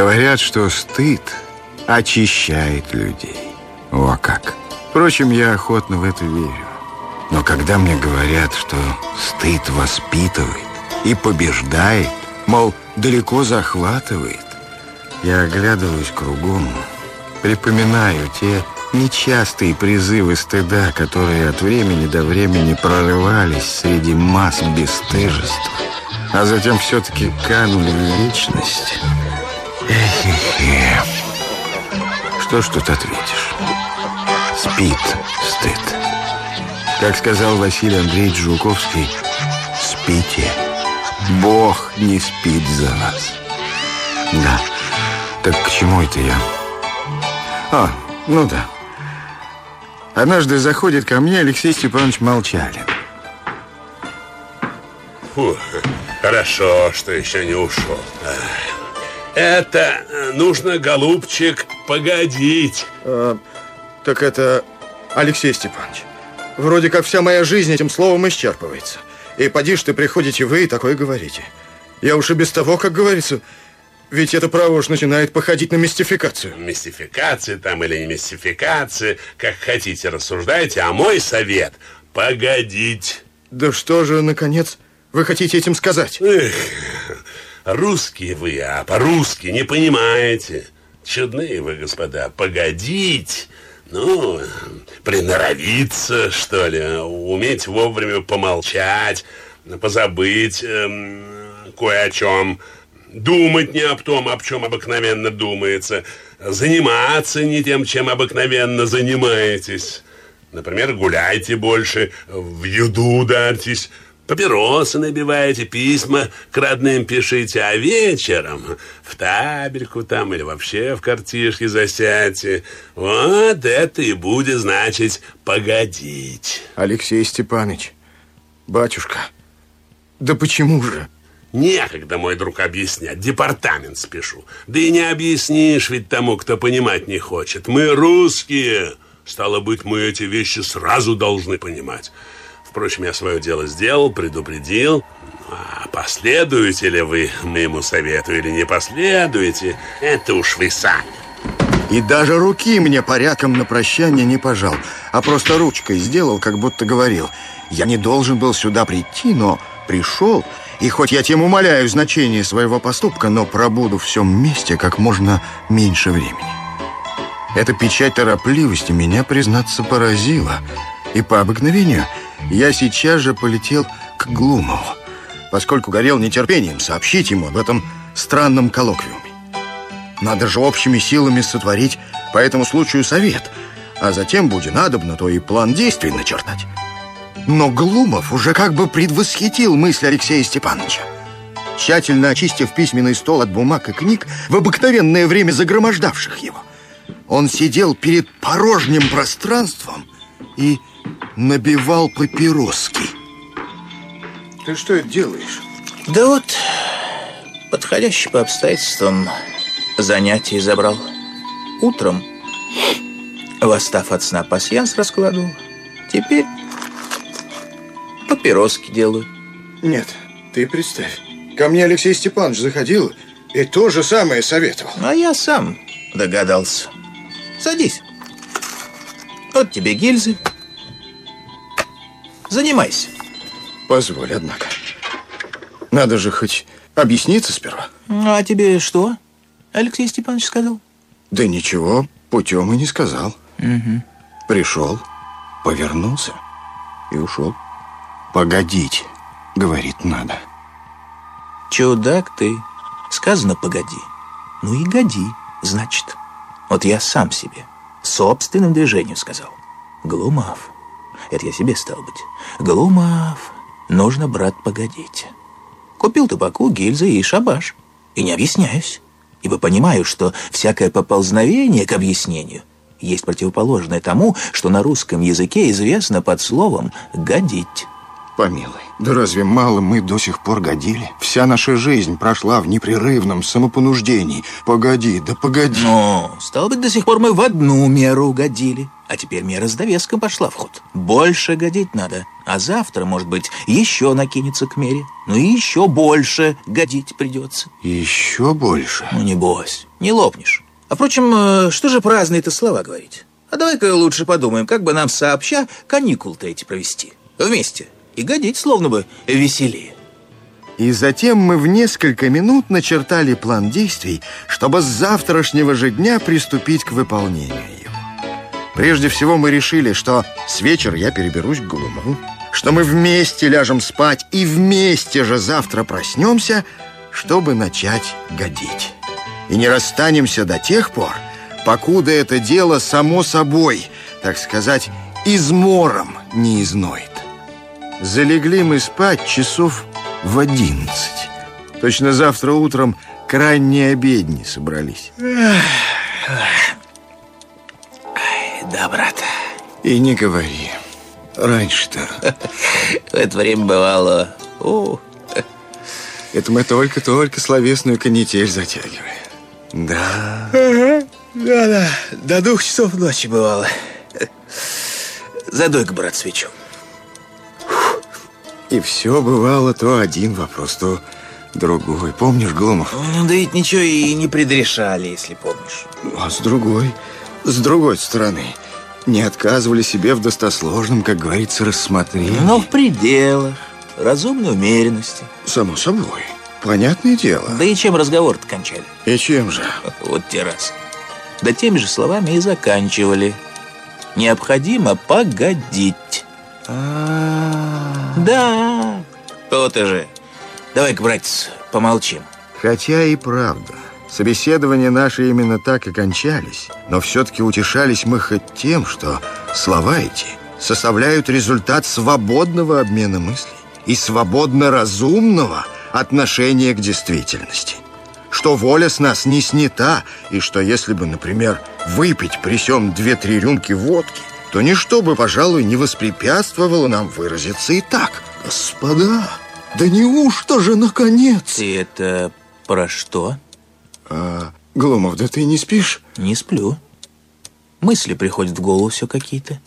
Говорят, что стыд очищает людей. О, как! Впрочем, я охотно в это верю. Но когда мне говорят, что стыд воспитывает и побеждает, мол, далеко захватывает, я оглядываюсь кругом, припоминаю те нечастые призывы стыда, которые от времени до времени прорывались среди масс бесстыжества, а затем все-таки канули в вечность. Эх, Что ж тут ответишь? Спит стыд. Как сказал Василий Андреевич Жуковский, спите. Бог не спит за вас. Да. Так к чему это я? А, ну да. Однажды заходит ко мне Алексей Степанович Молчалин. Фу, хорошо, что еще не ушел. Это нужно, голубчик, погодить. А, так это Алексей Степанович. Вроде как вся моя жизнь этим словом исчерпывается. И поди ты приходите вы и такое говорите. Я уж и без того, как говорится, ведь это право уж начинает походить на мистификацию. Мистификация там или не мистификация, как хотите рассуждайте, а мой совет – погодить. Да что же, наконец, вы хотите этим сказать? Эх, русские вы, а по-русски не понимаете. Чудные вы, господа, погодить – ну, приноровиться, что ли, уметь вовремя помолчать, позабыть эм, кое о чем, думать не об том, об чем обыкновенно думается, заниматься не тем, чем обыкновенно занимаетесь. Например, гуляйте больше, в еду ударьтесь, папиросы набиваете, письма к родным пишите, а вечером в табельку там или вообще в картишке засядьте. Вот это и будет значить погодить. Алексей Степанович, батюшка, да почему же? Некогда, мой друг, объяснять. Департамент спешу. Да и не объяснишь ведь тому, кто понимать не хочет. Мы русские. Стало быть, мы эти вещи сразу должны понимать. Впрочем, я свое дело сделал, предупредил. А последуете ли вы моему совету или не последуете, это уж вы сами. И даже руки мне порядком на прощание не пожал, а просто ручкой сделал, как будто говорил. Я не должен был сюда прийти, но пришел, и хоть я тем умоляю значение своего поступка, но пробуду в всем месте как можно меньше времени. Эта печать торопливости меня, признаться, поразила. И по обыкновению я сейчас же полетел к Глумову, поскольку горел нетерпением сообщить ему об этом странном коллоквиуме. Надо же общими силами сотворить по этому случаю совет, а затем, будет надобно, то и план действий начертать. Но Глумов уже как бы предвосхитил мысль Алексея Степановича. Тщательно очистив письменный стол от бумаг и книг, в обыкновенное время загромождавших его, он сидел перед порожним пространством и набивал папироски. Ты что это делаешь? Да вот, подходящий по обстоятельствам занятие забрал. Утром, восстав от сна, пасьянс раскладывал. Теперь папироски делаю. Нет, ты представь. Ко мне Алексей Степанович заходил и то же самое советовал. А я сам догадался. Садись. Вот тебе гильзы. Занимайся. Позволь, однако. Надо же хоть объясниться сперва. А тебе что, Алексей Степанович сказал? Да ничего, путем и не сказал. Угу. Пришел, повернулся и ушел. Погодить, говорит, надо. Чудак ты. Сказано, погоди. Ну и годи, значит. Вот я сам себе, собственным движением сказал. Глумав. Это я себе стал быть. Глумав. Нужно, брат, погодить. Купил табаку, гильзы и шабаш. И не объясняюсь. Ибо понимаю, что всякое поползновение к объяснению есть противоположное тому, что на русском языке известно под словом «годить». Помилуй, да разве мало мы до сих пор годили? Вся наша жизнь прошла в непрерывном самопонуждении. Погоди, да погоди. Ну, стало быть, до сих пор мы в одну меру угодили. А теперь мера с довеском пошла в ход. Больше годить надо. А завтра, может быть, еще накинется к мере. Ну и еще больше годить придется. Еще больше? Ну, небось, не лопнешь. А впрочем, э, что же праздные-то слова говорить? А давай-ка лучше подумаем, как бы нам сообща каникул-то эти провести. Вместе. И годить словно бы веселее. И затем мы в несколько минут начертали план действий, чтобы с завтрашнего же дня приступить к выполнению его. Прежде всего мы решили, что с вечера я переберусь к Глумову, что мы вместе ляжем спать и вместе же завтра проснемся, чтобы начать годить. И не расстанемся до тех пор, покуда это дело само собой, так сказать, измором не изноет. Залегли мы спать часов в одиннадцать. Точно завтра утром к ранней обедне собрались. Да, брат. И не говори. Раньше-то. В это время бывало... О, Это мы только-только словесную канитель затягиваем. Да. Да-да, до двух часов ночи бывало. Задуй-ка, брат, свечу. И все бывало то один вопрос, то другой. Помнишь, Глумов? Ну, да ведь ничего и не предрешали, если помнишь. А с другой, с другой стороны, не отказывали себе в достосложном, как говорится, рассмотрении. Но в пределах разумной умеренности. Само собой. Понятное дело. Да и чем разговор-то кончали? И чем же? Вот те раз. Да теми же словами и заканчивали. Необходимо погодить. А, Да, вот и же. Давай-ка, братец, помолчим. Хотя и правда. Собеседования наши именно так и кончались. Но все-таки утешались мы хоть тем, что слова эти составляют результат свободного обмена мыслей и свободно-разумного отношения к действительности. Что воля с нас не снята, и что если бы, например, выпить при сём две-три рюмки водки, то ничто бы, пожалуй, не воспрепятствовало нам выразиться и так. Господа, да неужто же наконец? Ты это про что? А, Глумов, да ты не спишь? Не сплю. Мысли приходят в голову все какие-то.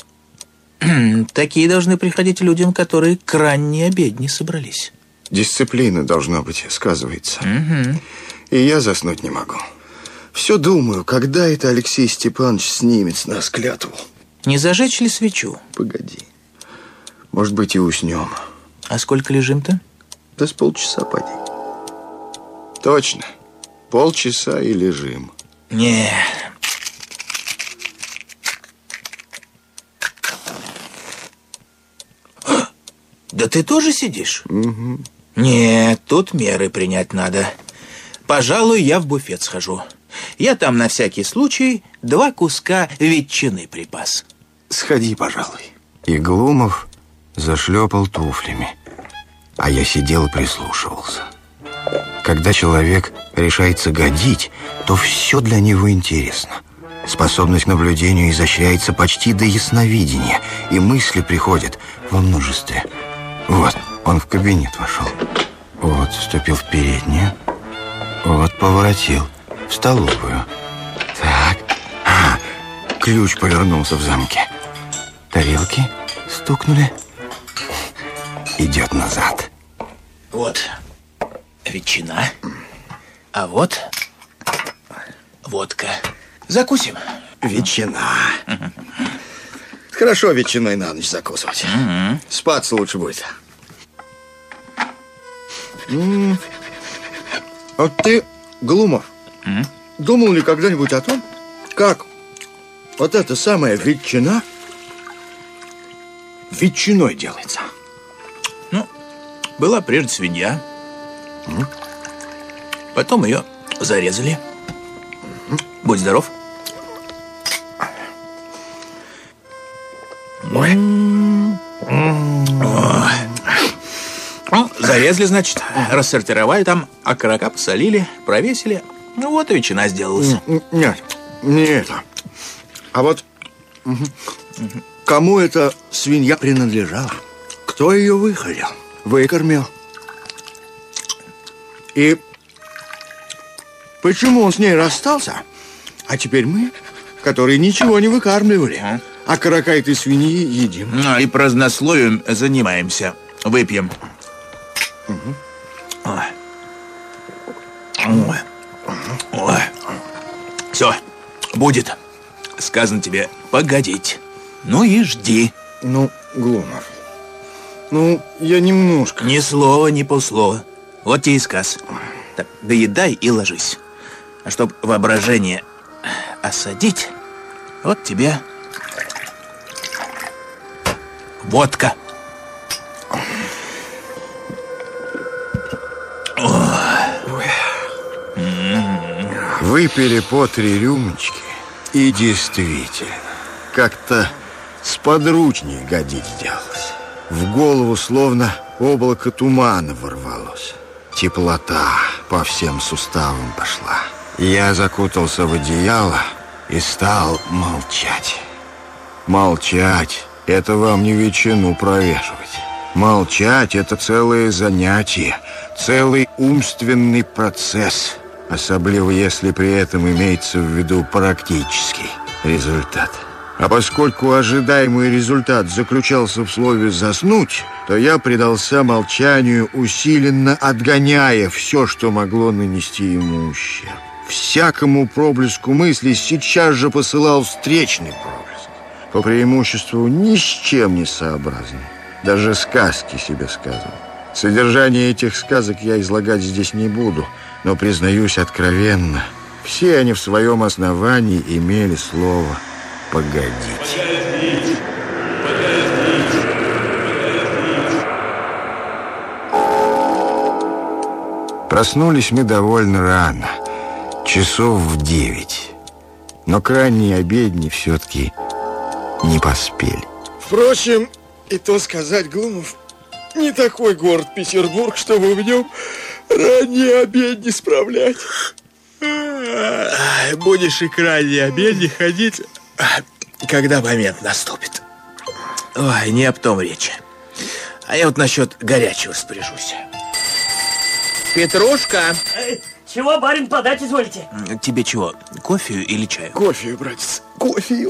Такие должны приходить людям, которые к ранней обедне собрались. Дисциплина, должно быть, сказывается. И я заснуть не могу. Все думаю, когда это Алексей Степанович снимет с нас клятву. Не зажечь ли свечу? Погоди. Может быть, и уснем. А сколько лежим-то? Да с полчаса поди. Точно. Полчаса и лежим. Не. Да ты тоже сидишь? Угу. Нет, тут меры принять надо. Пожалуй, я в буфет схожу. Я там на всякий случай два куска ветчины припас. Сходи, пожалуй. И Глумов зашлепал туфлями. А я сидел и прислушивался. Когда человек решается годить, то все для него интересно. Способность к наблюдению изощряется почти до ясновидения, и мысли приходят во множестве. Вот, он в кабинет вошел. Вот, вступил в переднюю. Вот, поворотил в столовую. Так, а, ключ повернулся в замке. Тарелки стукнули. Идет назад. Вот ветчина. А вот водка. Закусим. Ветчина. Хорошо ветчиной на ночь закусывать. Спаться лучше будет. Вот ты, Глумов, думал ли когда-нибудь о том, как вот эта самая ветчина ветчиной делается? Ну, была прежде свинья. Потом ее зарезали. Будь здоров. Ой. Ну, зарезали, значит, рассортировали там, окорока посолили, провесили. Ну вот и ветчина сделалась. Нет, не это. А вот мгм, кому эта свинья принадлежала? Кто ее выходил? Выкормил. И почему он с ней расстался? А теперь мы, которые ничего не выкармливали, а каракайты и свиньи едим. Ну, и празднословием занимаемся. Выпьем. Ой. Ой. Ой. Все, будет. Сказано тебе погодить. Ну и жди. Ну, Глумов, ну, я немножко... Ни слова, ни полслова. Вот тебе и сказ. Так, доедай и ложись. А чтоб воображение осадить, вот тебе водка. Выпили по три рюмочки. И действительно, как-то сподручнее годить сделалось. В голову словно облако тумана ворвалось. Теплота по всем суставам пошла. Я закутался в одеяло и стал молчать. Молчать — это вам не ветчину провешивать. Молчать — это целое занятие, целый умственный процесс, особливо если при этом имеется в виду практический результат. А поскольку ожидаемый результат заключался в слове «заснуть», то я предался молчанию, усиленно отгоняя все, что могло нанести ему ущерб. Всякому проблеску мысли сейчас же посылал встречный проблеск. По преимуществу ни с чем не сообразный. Даже сказки себе сказывал. Содержание этих сказок я излагать здесь не буду, но признаюсь откровенно, все они в своем основании имели слово «погодить». Проснулись мы довольно рано, часов в девять. Но к ранней обедне все-таки не поспели. Впрочем, и то сказать, Глумов, не такой город Петербург, чтобы в нем ранние обедни справлять. Будешь и к ранней обеде ходить, когда момент наступит. Ой, не об том речи. А я вот насчет горячего распоряжусь. Петрушка, Э, Чего, барин, подать изволите? тебе чего, кофе или чаю? Кофе, братец, кофе.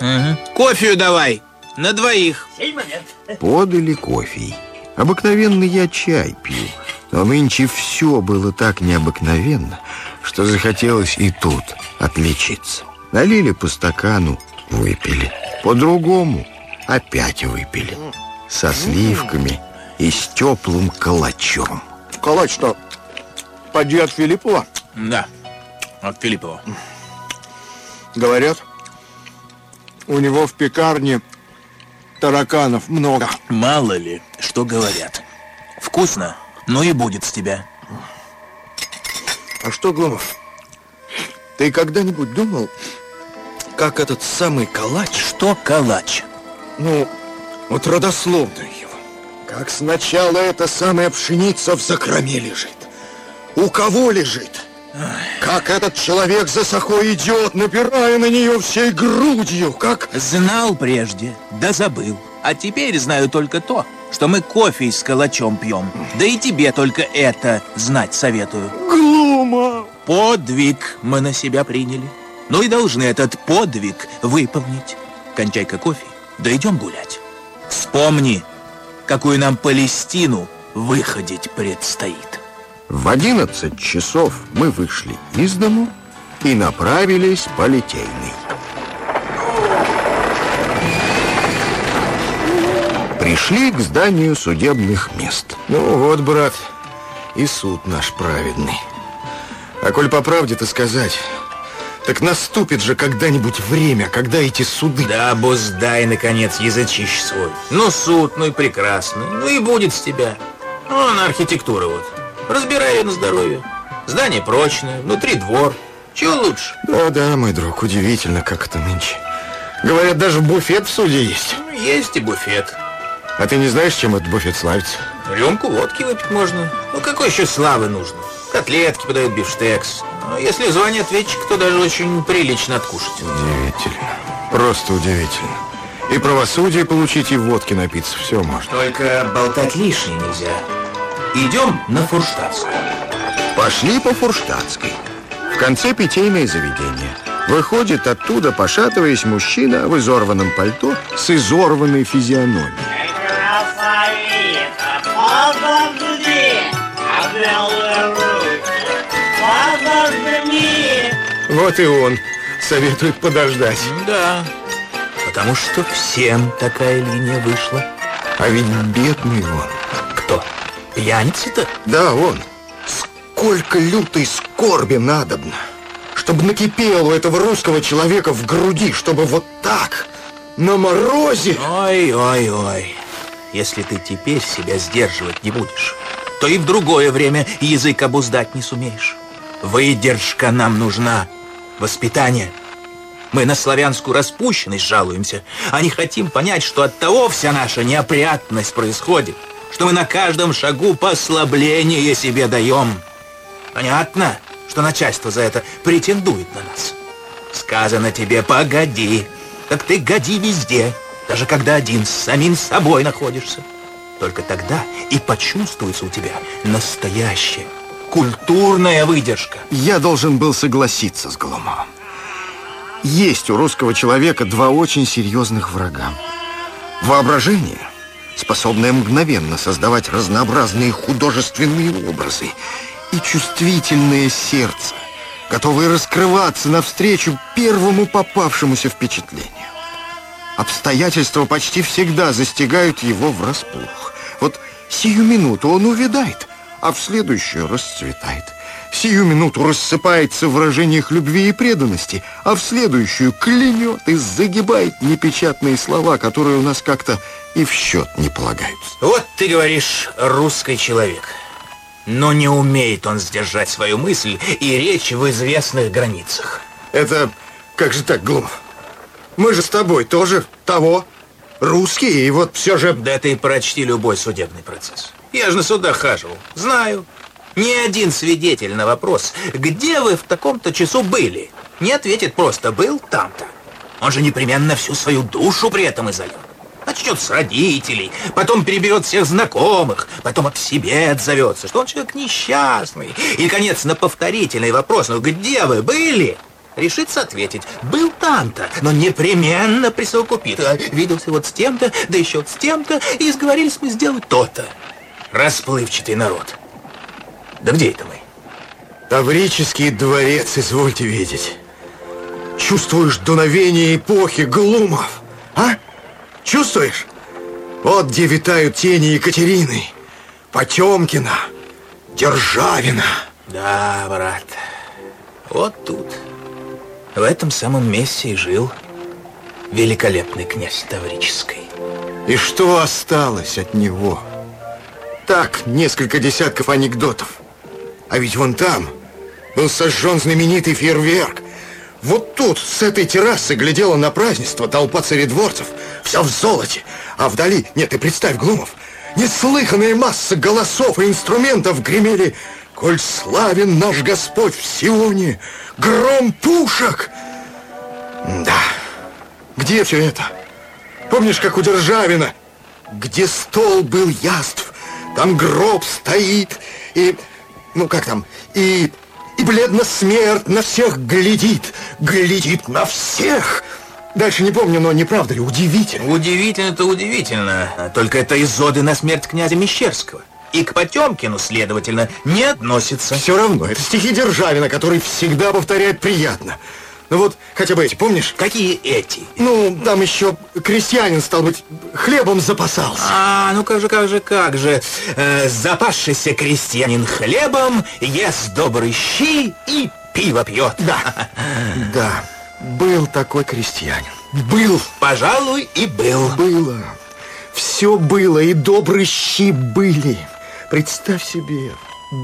Кофею давай, на двоих. Сей момент. Подали кофе. Обыкновенно я чай пью. Но нынче все было так необыкновенно, что захотелось и тут отличиться. Налили по стакану, выпили. По-другому опять выпили. Со сливками и с теплым калачом. Калач-то поди от Филиппова. Да, от Филиппова. Говорят, у него в пекарне тараканов много. Мало ли, что говорят. Вкусно, но и будет с тебя. А что, Гломов, ты когда-нибудь думал, как этот самый калач, Что калач? ну, вот родословную его, как сначала эта самая пшеница в закроме лежит? У кого лежит? Как этот человек за сахой идет, напирая на нее всей грудью, как... Знал прежде, да забыл. А теперь знаю только то, что мы кофе с калачом пьем. Да и тебе только это знать советую. Глума! Подвиг мы на себя приняли. Ну и должны этот подвиг выполнить. Кончай-ка кофе, да идем гулять. Вспомни, какую нам Палестину выходить предстоит. В 11 часов мы вышли из дому и направились по Литейной. Пришли к зданию судебных мест. Ну вот, брат, и суд наш праведный. А коль по правде-то сказать, так наступит же когда-нибудь время, когда эти суды... Да обуздай, наконец, язычищ свой. Ну, суд, ну и прекрасно. Ну и будет с тебя. Ну, на архитектура вот. Разбирай ее на здоровье. Здание прочное, внутри двор. Чего лучше? Да-да, мой друг, удивительно, как это нынче. Говорят, даже буфет в суде есть. Ну, есть и буфет. А ты не знаешь, чем этот буфет славится? Рюмку водки выпить можно. Ну, какой еще славы нужно? Котлетки подают бифштекс. Ну, если звонит ответчик, то даже очень прилично откушать. Удивительно. Просто удивительно. И правосудие получить, и водки напиться. Все можно. Только болтать лишнее нельзя. Идем на Фурштадтскую. Пошли по Фурштадтской. В конце питейное заведение. Выходит оттуда, пошатываясь, мужчина в изорванном пальто с изорванной физиономией. Красавица, Вот и он. Советует подождать. Да, потому что всем такая линия вышла. А ведь бедный он. Кто? Пьяница-то? Да, он. Сколько лютой скорби надобно, чтобы накипело у этого русского человека в груди, чтобы вот так, на морозе... Ой-ой-ой. Если ты теперь себя сдерживать не будешь, то и в другое время язык обуздать не сумеешь. Выдержка нам нужна. Воспитание. Мы на славянскую распущенность жалуемся, а не хотим понять, что от того вся наша неопрятность происходит, что мы на каждом шагу послабление себе даем. Понятно, что начальство за это претендует на нас. Сказано тебе, погоди. Так ты годи везде, даже когда один с самим собой находишься. Только тогда и почувствуется у тебя настоящая культурная выдержка. Я должен был согласиться с Голумовым. Есть у русского человека два очень серьезных врага. Воображение, способное мгновенно создавать разнообразные художественные образы, и чувствительное сердце, готовое раскрываться навстречу первому попавшемуся впечатлению. Обстоятельства почти всегда застигают его врасплох. Вот сию минуту он увядает, а в следующую расцветает. Сию минуту рассыпается в выражениях любви и преданности, а в следующую клянет и загибает непечатные слова, которые у нас как-то и в счет не полагаются. Вот ты говоришь, русский человек. Но не умеет он сдержать свою мысль и речь в известных границах. Это как же так, Глумов? Мы же с тобой тоже того, русские, и вот все же... Да ты прочти любой судебный процесс. Я же на судах хаживал. Знаю. Ни один свидетель на вопрос, где вы в таком-то часу были, не ответит просто «был там-то». Он же непременно всю свою душу при этом изольет. Начнет с родителей, потом переберет всех знакомых, потом об себе отзовется, что он человек несчастный. И, конец, на повторительный вопрос, ну где вы были? Решится ответить, был там-то, но непременно присовокупит. А, Виделся вот с тем-то, да еще вот с тем-то, и сговорились мы сделать то-то. Расплывчатый народ. Да где это мы? Таврический дворец, извольте видеть. Чувствуешь дуновение эпохи, Глумов? А? Чувствуешь? Вот где витают тени Екатерины, Потемкина, Державина. Да, брат, вот тут, в этом самом месте и жил великолепный князь Таврический. И что осталось от него? Так, несколько десятков анекдотов. А ведь вон там был сожжен знаменитый фейерверк. Вот тут, с этой террасы, глядела на празднество толпа царедворцев. Вся в золоте. А вдали, нет, ты представь, Глумов, неслыханная масса голосов и инструментов гремели «Коль славен наш Господь в Сионе, гром пушек!» Да, где все это? Помнишь, как у Державина? Где стол был яств, там гроб стоит, и... Ну, как там? И... И бледно смерть на всех глядит, глядит на всех. Дальше не помню, но не правда ли, удивительно. Удивительно-то удивительно. Только это из оды на смерть князя Мещерского. И к Потемкину, следовательно, не относится. Все равно, это стихи Державина, который всегда повторяет приятно. Ну вот, хотя бы эти, помнишь? Какие эти? Ну, там еще крестьянин, стал быть, хлебом запасался. А, ну как же, как же, как же. Э, запасшийся крестьянин хлебом ест добрый щи и пиво пьет. Да, да, был такой крестьянин. Был, Пожалуй, и был. было. Все было, и добрые щи были. Представь себе,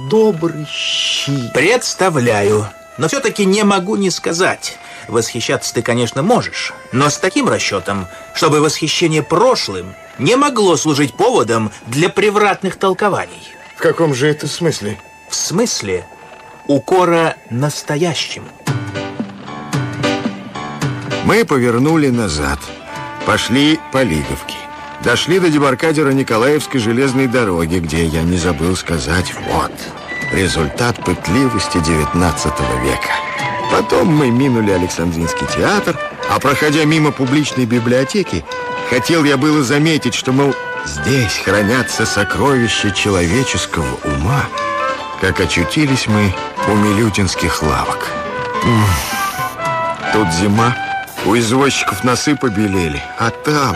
добрые щи. Представляю. Но все-таки не могу не сказать. Восхищаться ты, конечно, можешь, но с таким расчетом, чтобы восхищение прошлым не могло служить поводом для превратных толкований. В каком же это смысле? В смысле укора настоящему. Мы повернули назад. Пошли по Лиговке. Дошли до дебаркадера Николаевской железной дороги, где я не забыл сказать «вот». Результат пытливости 19 века. Потом мы минули Александринский театр, а проходя мимо публичной библиотеки, хотел я было заметить, что, мол, здесь хранятся сокровища человеческого ума, как очутились мы у милютинских лавок. Тут зима, у извозчиков носы побелели, а там,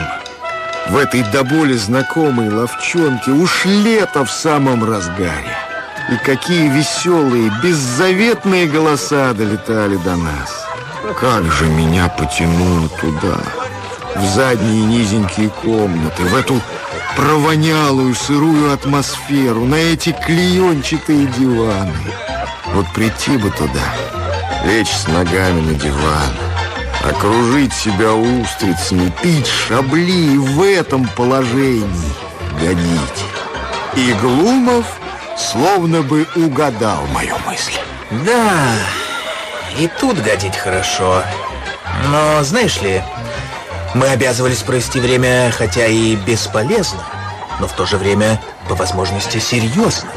в этой до боли знакомой ловчонке, уж лето в самом разгаре. И какие веселые, беззаветные голоса долетали до нас. Как же меня потянуло туда, в задние низенькие комнаты, в эту провонялую сырую атмосферу, на эти клеенчатые диваны. Вот прийти бы туда, лечь с ногами на диван, окружить себя устрицами, пить шабли и в этом положении годить. И Глумов словно бы угадал мою мысль. Да, и тут годить хорошо. Но, знаешь ли, мы обязывались провести время, хотя и бесполезно, но в то же время, по возможности, серьезно.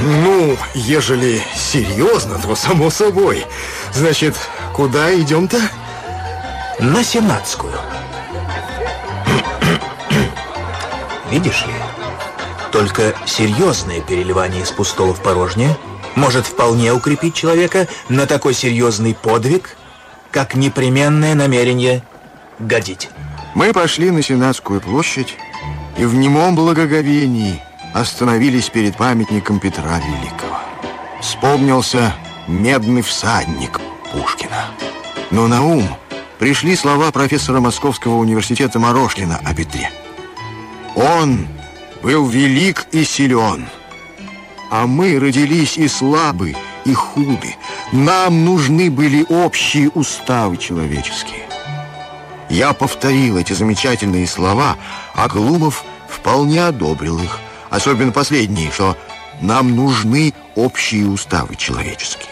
Ну, ежели серьезно, то само собой. Значит, куда идем-то? На Сенатскую. Видишь ли, только серьезное переливание из пустого в порожнее может вполне укрепить человека на такой серьезный подвиг, как непременное намерение годить. Мы пошли на Сенатскую площадь и в немом благоговении остановились перед памятником Петра Великого. Вспомнился медный всадник Пушкина. Но на ум пришли слова профессора Московского университета Морошкина о Петре. Он был велик и силен, а мы родились и слабы, и худы. Нам нужны были общие уставы человеческие. Я повторил эти замечательные слова, а Глумов вполне одобрил их. Особенно последние, что нам нужны общие уставы человеческие.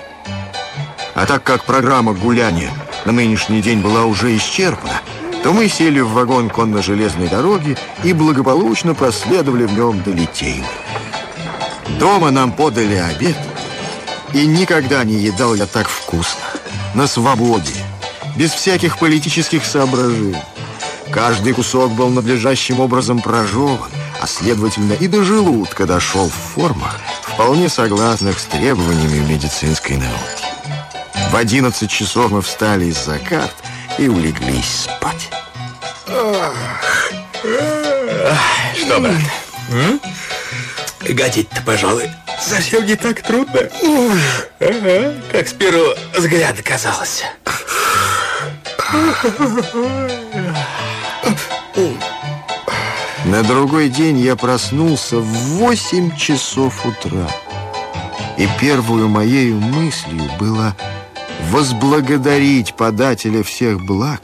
А так как программа гуляния на нынешний день была уже исчерпана, то мы сели в вагон конно-железной дороги и благополучно проследовали в нем до Литейной. Дома нам подали обед, и никогда не едал я так вкусно. На свободе, без всяких политических соображений. Каждый кусок был надлежащим образом прожеван, а следовательно и до желудка дошел в формах, вполне согласных с требованиями медицинской науки. В 11 часов мы встали из-за карт и улеглись спать. Что, брат? м? Годить-то, пожалуй, совсем не так трудно. Ага, как с первого взгляда казалось. На другой день я проснулся в 8 часов утра. И первую моею мыслью было возблагодарить подателя всех благ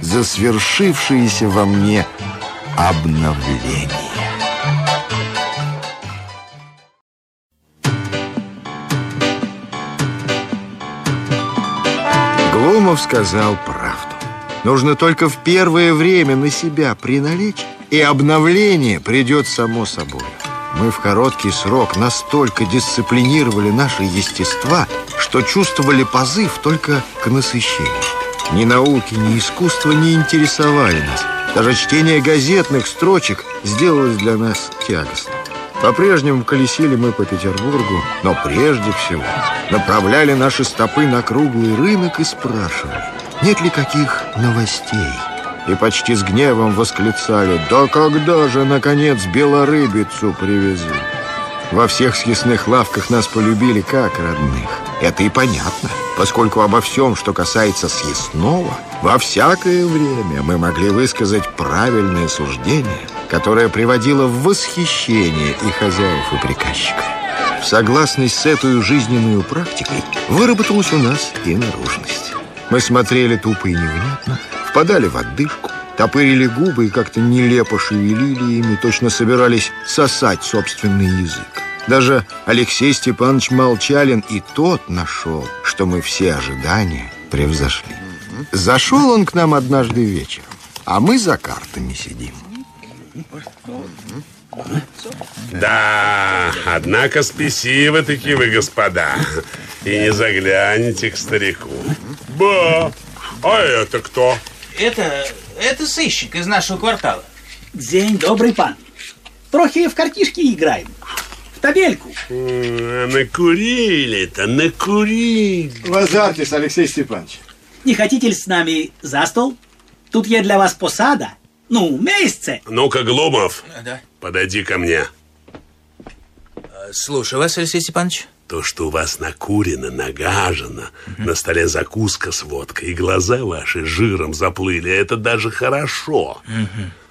за свершившееся во мне обновление. Глумов сказал правду. Нужно только в первое время на себя приналечь, и обновление придет само собой. Мы в короткий срок настолько дисциплинировали наше естества, что чувствовали позыв только к насыщению. Ни науки, ни искусство не интересовали нас. Даже чтение газетных строчек сделалось для нас тягостным. По-прежнему колесили мы по Петербургу, но прежде всего направляли наши стопы на круглый рынок и спрашивали, нет ли каких новостей. И почти с гневом восклицали, да когда же, наконец, белорыбицу привезут? Во всех съестных лавках нас полюбили как родных. Это и понятно, поскольку обо всем, что касается съестного, во всякое время мы могли высказать правильное суждение, которое приводило в восхищение и хозяев, и приказчиков. В согласность с этой жизненной практикой выработалась у нас и наружность. Мы смотрели тупо и невнятно, впадали в отдышку, топырили губы и как-то нелепо шевелили ими, точно собирались сосать собственный язык. Даже Алексей Степанович Молчалин и тот нашел, что мы все ожидания превзошли. Зашел он к нам однажды вечером А мы за картами сидим. Да, однако спесивы такие вы, господа. И не загляните к старику. Ба, а это кто? Это, это сыщик из нашего квартала. День добрый пан. Трохи в картишки играем. В табельку. М, Накурили-то, накурили. Лазартис, Алексей Степанович. Не хотите ли с нами за стол? Тут я для вас посада. Ну, месяце. Ну-ка, Глумов, Да. подойди ко мне. Слушаю вас, Алексей Степанович. То, что у вас накурено, нагажено, на столе закуска с водкой, и глаза ваши жиром заплыли, это даже хорошо.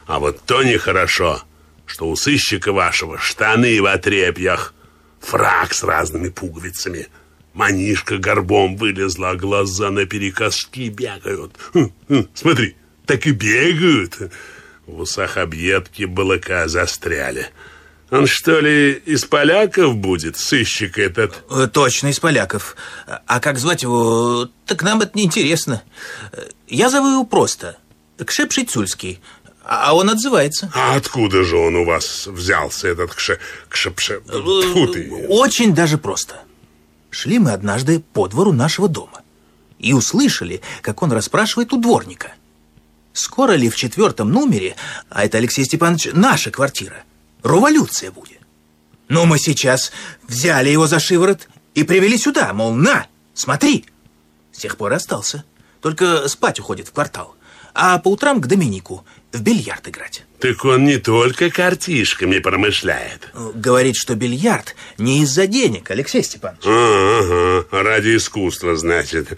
А вот то нехорошо, что у сыщика вашего штаны в отрепьях, фрак с разными пуговицами, манишка горбом вылезла, а глаза на перекоски бегают. Хм, хм, Смотри, так и бегают. В усах объедки балыка застряли. Он что ли из поляков будет, сыщик этот? Э, Точно, из поляков. А как звать его, так нам это неинтересно. Э, Я зову его просто. Кшеп Шицульский. А он отзывается. А откуда же он у вас взялся, этот кше... кшепше... Фу ты. Очень даже просто. Шли мы однажды по двору нашего дома и услышали, как он расспрашивает у дворника. Скоро ли в четвертом номере, а это, Алексей Степанович, наша квартира, революция будет? Но мы сейчас взяли его за шиворот и привели сюда, мол, на, смотри. С тех пор остался. Только спать уходит в квартал. А по утрам к Доминику в бильярд играть. Так он не только картишками промышляет. Говорит, что бильярд не из-за денег, Алексей Степанович. А, ага, ради искусства, значит.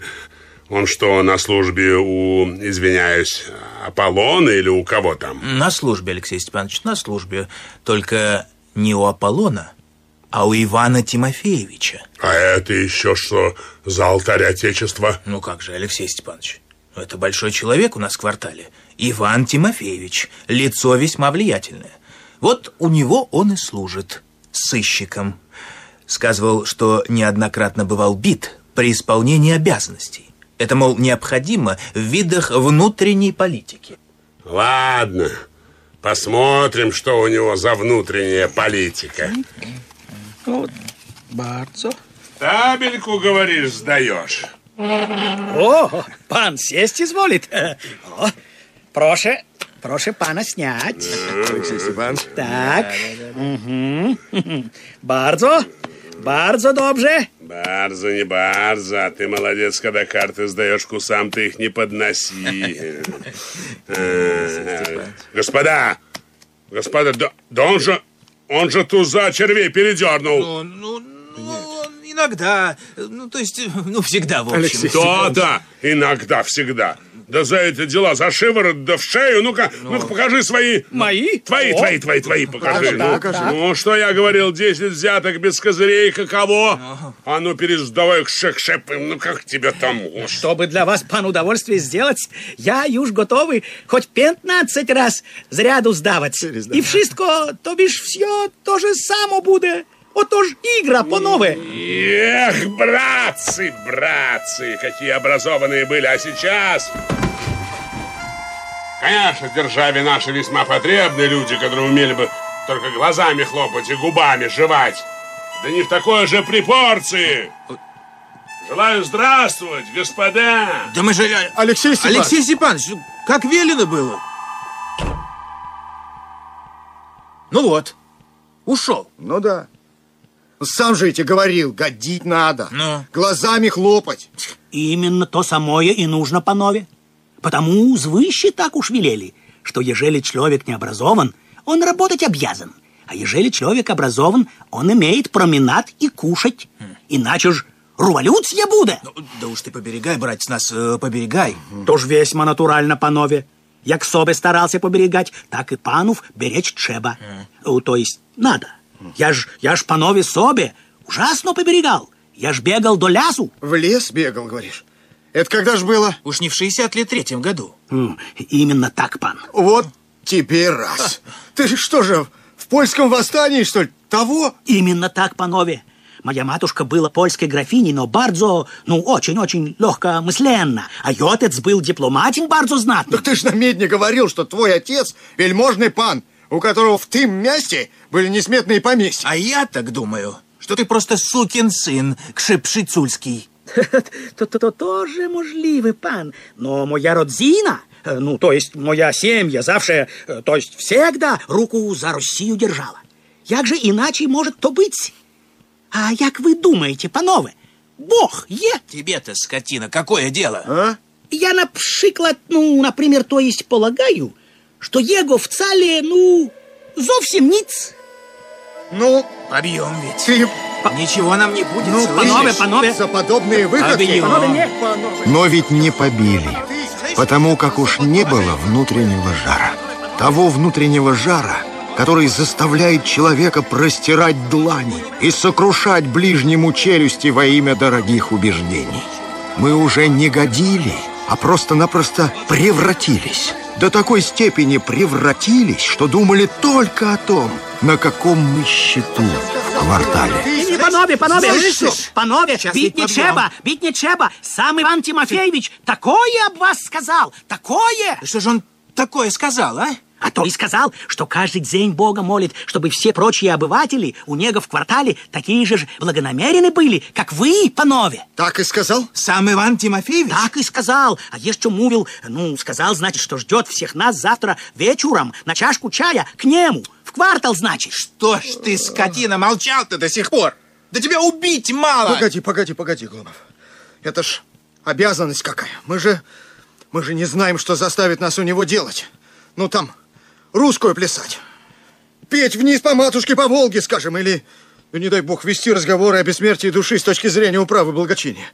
Он что, на службе у, извиняюсь, Аполлона или у кого там? На службе, Алексей Степанович, на службе. Только не у Аполлона, а у Ивана Тимофеевича. А это еще что за алтарь Отечества? Ну как же, Алексей Степанович, это большой человек у нас в квартале. Иван Тимофеевич, лицо весьма влиятельное. Вот у него он и служит сыщиком. Сказывал, что неоднократно бывал бит при исполнении обязанностей. Это, мол, необходимо в видах внутренней политики. Ладно, посмотрим, что у него за внутренняя политика. Вот, bardzo. Табельку, говоришь, сдаешь? О, пан сесть изволит. О, проszę, proszę pana снять. Алексей Степанович. Mhm. Bardzo, bardzo dobrze. Барза, не а ты молодец, когда карты сдаешь кусам, ты их не подноси. Э, Господа, господа, да, да он же, он же туза червей передернул. Ну, ну, ну, иногда, ну, то есть, ну, всегда, в общем. Алексей Да, да, иногда, всегда. Да за эти дела, за шиворот, да в шею. Ну-ка, ну-ка, покажи свои. Мои? Твои, О. твои, твои, твои, покажи. да, ну, покажи. ну, что я говорил, 10 взяток без козырей, каково? А ну, пересдавай к шек-шеп, ну, как тебе там? Господи. Чтобы для вас, пан, удовольствие сделать, я już готовий хоть 15 раз зряду здавать. І wszystko, то бишь все то же само буде. Отож ігра панове. Эх, братцы, братцы, какие образованные были, а сейчас... Конечно, державе наши весьма потребны люди, которые умели бы только глазами хлопать и губами жевать. Да не в такой же припорции. Желаю здравствовать, господа. Да мы же... э, Алексей Степанович. Алексей Степанович, как велено было. Ну вот, ушел. Ну да. Сам же эти говорил, годить надо. Ну. Глазами хлопать. Именно то самое и нужно, панове. Потому звыще так уж велели, что ежели человек не образован, он работать обязан. А ежели человек образован, он имеет променад и кушать. Иначе ж революция будет. Ну, Да уж ты поберегай, братец, нас э, поберегай. Тож весьма натурально, панове. Як собі старався поберігати, так і панов беречь треба. О, То есть надо. Я ж, я ж панове собі ужасно поберігав. Я ж бегал до лясу. В лес бегал, говоришь? Это когда ж было? Уж не в 60 лет третьем году. М, Именно так, пан. Вот теперь раз. Ты что же, в польском восстании, что ли? Того? Именно так, панове. Моя матушка была польской графиней, но bardzo, ну, очень-очень легкомысленно. А й отец был дипломатин bardzo знатный. Так ты ж на медне говорил, что твой отец вельможный пан, у которого в тым месте были несметные поместья. А я так думаю, что ты просто сукин сын, кшепшицульский. То, то, то тоже можливий пан. Но моя родзина, э, ну, то есть моя семья, завше, э, то есть всегда руку за Росію держала. Як же іначе може то бить? А як ви думаєте, панове, Бог є? Тебе-то, скотина, какое дело? А? Я, наприклад, ну, например, то есть полагаю, що його в цалі, ну, зовсім ніц. Ну, Побьем ведь. ты... Ничего нам не будет. Ну, слышишь? панове, панове. За подобные выходки... Объем. Панове, ні. Но ведь не побили, потому как уж не было внутреннего жара. Того внутреннего жара, который заставляет человека простирать длани и сокрушать ближнему челюсти во имя дорогих убеждений. Мы уже не годили, а просто-напросто превратились. До такой степени превратились, что думали только о том, на каком мы счету в квартале. Ні, панове, панове, Слышиш? панове, Щас бить не їх поб'єм. треба, бить не треба. Сам Иван Тимофеевич такое об вас сказал, такое. Что же он такое сказал, а? А то и сказал, что каждый день Бога молит, чтобы все прочие обыватели у него в квартале такие же благонамерены были, как вы, панове. Так и сказал? Сам Иван Тимофеевич? Так и сказал. А еще мувил, ну, сказал, значит, что ждет всех нас завтра вечером на чашку чая к нему. В квартал, значит. Что ж ты, скотина, молчал-то до сих пор? Да тебя убить мало! Погоди, погоди, погоди, Гломов. Это ж обязанность какая. Мы же... Мы же не знаем, что заставит нас у него делать. Ну, там, русскую плясать. Петь вниз по матушке по Волге, скажем, или, ну, не дай бог, вести разговоры о бессмертии души с точки зрения управы благочиния.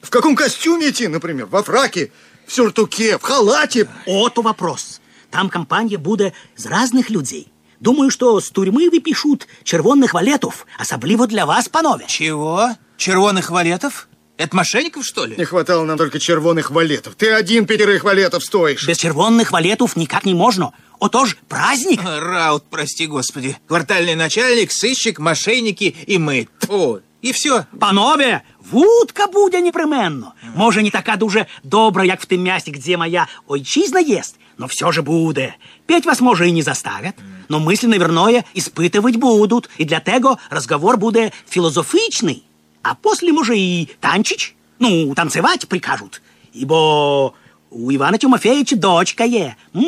В каком костюме идти, например? Во фраке, в сюртуке, в халате? Ото вопрос. Там компания буде з разных людей. Думаю, что с тюрьмы выпишут червонных валетов, особливо для вас, панове. Чего? Червоных валетов? Это мошенников, что ли? Не хватало нам только червоных валетов. Ты один пятерых валетов стоишь. Без червонных валетов никак не можно. Отож, праздник. Раут, прости господи. Квартальный начальник, сыщик, мошенники и мы. Тьфу. И все. Панове, вудка буде непременно. Може, не така дуже добра, як в тим місці, де моя ойчизна єсть, но все же буде. Петь вас, може, і не заставят, но мысли, наверное, испытывать будут, и для того разговор буде философичный. А после, може, и танчить, ну, танцевать прикажут. Ибо у Ивана Тимофеевича дочка є. М,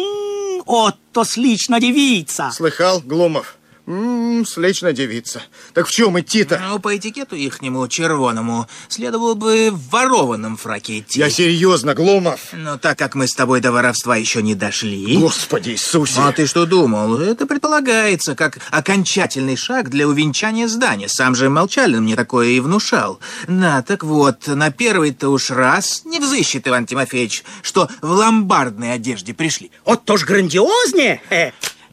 от то слична девица. Слыхал, Глумов? Ммм, сличная девица. Так в чем идти-то? Ну, по этикету ихнему червоному следовало бы в ворованном фраке идти. Я серьезно, Глумов. Но так как мы с тобой до воровства еще не дошли... Господи Иисусе. А ты что думал? Это предполагается как окончательный шаг для увенчания здания. Сам же Молчалин мне такое и внушал. На, так вот, на первый-то уж раз не взыщет Иван Тимофеевич, что в ломбардной одежде пришли. От то ж грандиозне. Э,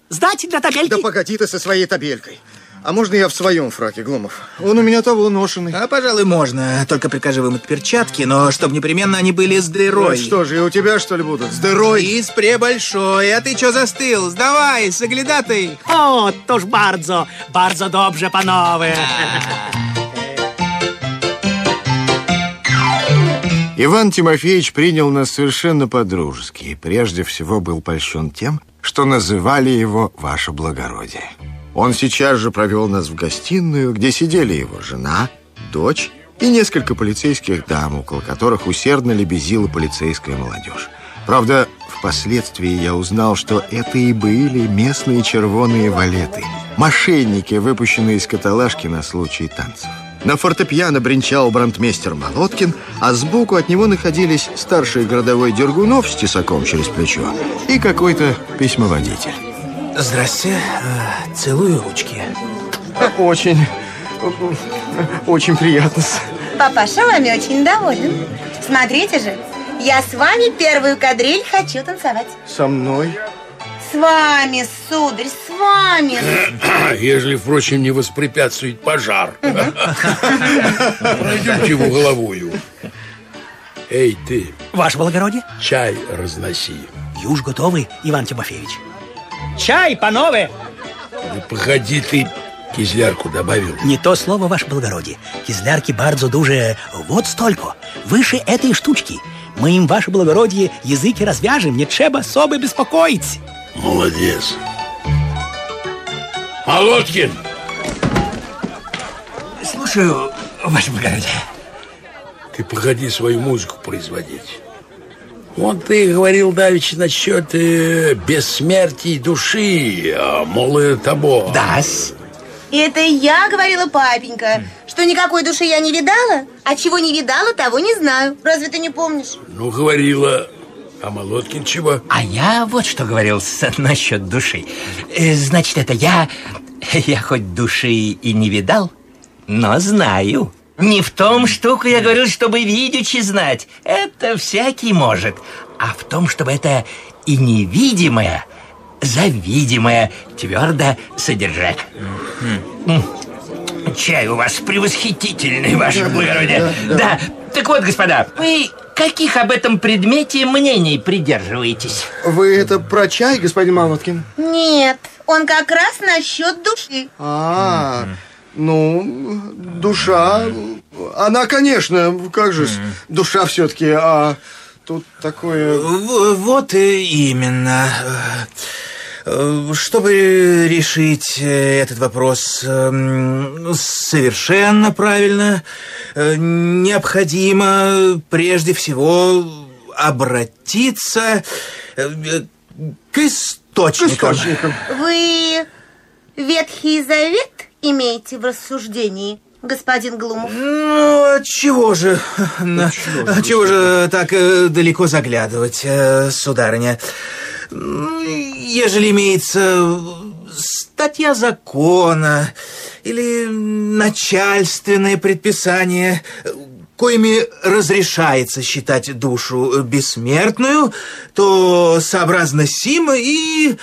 сдать для табельки. Да погоди ты со своей табелькой. А можно я в своем фраке, Глумов? Он у меня того ношеный. А, пожалуй, можно. Только прикажи вымыть перчатки, но чтобы непременно они были с дырой. Ой, что же, и у тебя, что ли, будут? С дырой? И с пребольшой. А ты чё застыл? Сдавай, соглядатый. О, то ж bardzo, bardzo dobrze, panowie. Иван Тимофеевич принял нас совершенно по-дружески и прежде всего был польщен тем, что называли его «Ваше благородие». Он сейчас же провел нас в гостиную, где сидели его жена, дочь и несколько полицейских дам, около которых усердно лебезила полицейская молодежь. Правда, впоследствии я узнал, что это и были местные червоные валеты, мошенники, выпущенные из каталажки на случай танцев. На фортепиано бренчал брандмейстер Молоткин, а сбоку от него находились старший городовой Дергунов с тесаком через плечо и какой-то письмоводитель. Здрасте. Э, Целую ручки. Очень, очень приятно. Папаша вами очень доволен. Смотрите же, я с вами первую кадриль хочу танцевать. Со мной? С вами, сударь, с вами. Ежели, впрочем, не воспрепятствует пожар. Пройдемте его головою. Эй, ты, Ваше благородие, чай разноси. юж готовый, Иван Тимофеевич. Чай, панове. Да погоди ты, кизлярку добавил? Не то слово, ваше благородие. Кизлярки bardzo дуже вот столько. Выше этой штучки. Мы им, ваше благородие, языки развяжем, не треба особо беспокоить. Молодец. Молоткин! Слушаю, ваше благородие. Ты погоди свою музыку производить. Вот ты говорил давеча насчет э, бессмертия души, а, мол, и того. да Это я говорила, папенька, что никакой души я не видала, а чего не видала, того не знаю. Разве ты не помнишь? Ну, говорила. А Молоткин чего? А я вот что говорил с- насчет души. Э, Значит, это я... Я хоть души и не видал, но знаю. Не в том штуку я говорил, чтобы видячи знать. Это всякий может. А в том, чтобы это и невидимое, завидимое твердо содержать. Чай у вас превосхитительный, ваше благородие. Да. Так вот, господа, вы каких об этом предмете мнений придерживаетесь? Вы это про чай, господин Молоткин? Нет, он как раз насчет души. А, ну, душа, она, конечно, как же, ж, душа все-таки, а тут такое... Вот и именно. Э, Чтобы решить э, этот вопрос эм, совершенно правильно, э, необходимо прежде всего обратиться к источникам. Источником. Вы Ветхий Завет имеете в рассуждении, господин Глумов? Ну, чего же, чего же так э, далеко заглядывать, сударыня? Ну, Ежели имеется статья закона или начальственное предписание, коими разрешается считать душу бессмертную, то сообразно сим и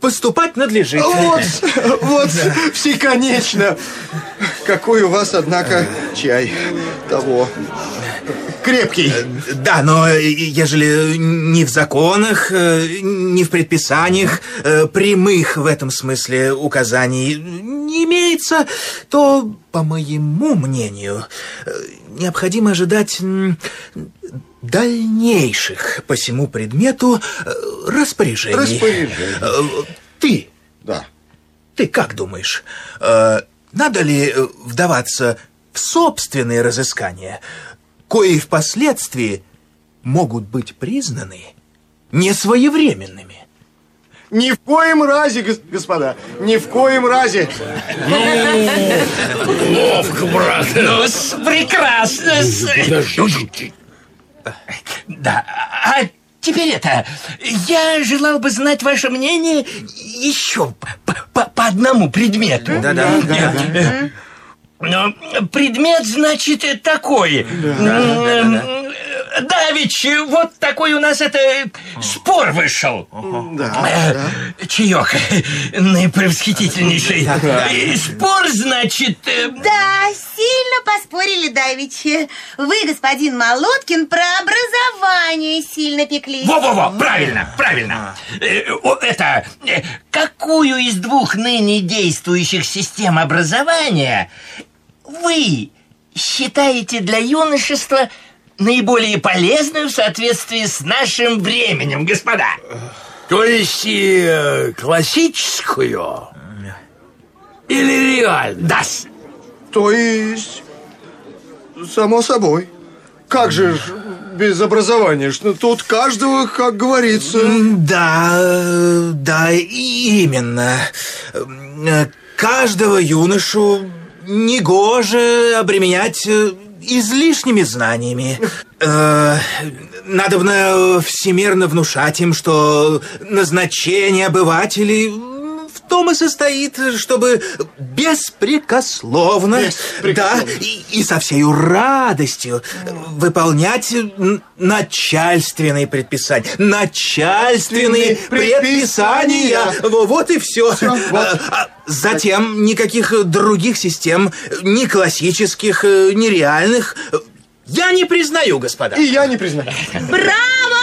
поступать надлежит. Вот, вот, всеконечно. Какой у вас, однако, чай того. Крепкий. Да, но э, ежели ни в законах, э, ни в предписаниях э, прямых в этом смысле указаний не имеется, то, по моему мнению, э, необходимо ожидать дальнейших по всему предмету э, распоряжений. Распоряжений. Э, Ты, Да. ты как думаешь, э, надо ли э, вдаваться в собственные разыскания, кои впоследствии могут быть признаны несвоевременными? Ни в коем разе, гос- господа, ни в коем разе. Ловко, брат. Ну, прекрасно. Подождите. Да, а теперь это, я желал бы знать ваше мнение еще по, по- по одному предмету. Да-да, предмет, значит, такой. М, Давич, вот такой у нас это спор вышел. Да. Э, Чаек наипревосхитительнейший. И Спор, значит, э, Да, сильно поспорили давичи. Вы, господин Молоткин, про образование сильно пеклись. Во-во-во, правильно, правильно. Э, о, Это, э, какую из двух ныне действующих систем образования вы считаете для юношества наиболее полезную в соответствии с нашим временем, господа? То есть э, классическую или реальную? Да, То есть, само собой. Как же ж без образования? Ну, Тут каждого, как говорится... Да, да, и именно. Каждого юношу негоже обременять э, излишними знаниями. Э, Надобно всемирно внушать им, что назначение обывателей том и состоит, чтобы беспрекословно, да, и, и со всей радостью выполнять начальственные предписания. Начальственные предписания. Во- Вот и все. Затем никаких других систем, ни классических, э, ни реальных, я не признаю, господа. И я не признаю. Браво!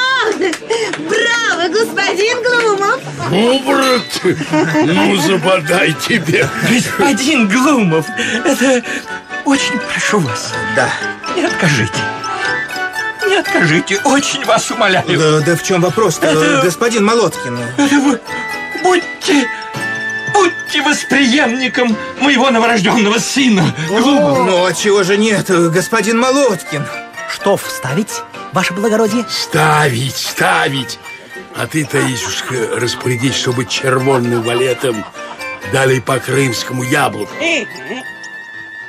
Господин Глумов! Брат, ну, забодай тебе. Господин Глумов, это очень прошу вас. Да. Не откажите. Не откажите, очень вас умоляю. Да, да в чем вопрос-то, Это- господин Молоткин? Это вы будьте, будьте восприемником моего новорожденного сына. Глумов. Ну, а чего же нет, господин Молоткин? Что вставить, ваше благородие? Ставить, ставить. А ты, Таисюшка, распорядись, чтобы червонным валетом дали по крымскому яблоку.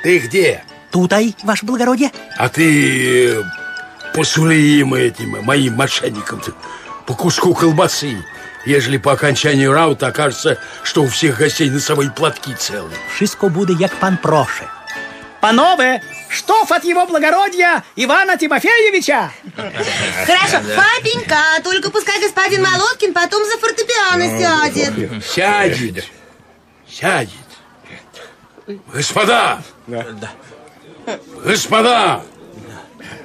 Ты где? Тутай, ваше благородие. А ты э, посули им этим, моим мошенникам по куску колбасы, ежели по окончанию раута окажется, что у всех гостей носовые платки целые. Wszystko буде, як пан проше. Панове, штоф от его благородия Ивана Тимофеевича. Хорошо, папенька, только пускай господин Молоткин потом за фортепиано сядет. Сядет, сядет. Господа! Господа!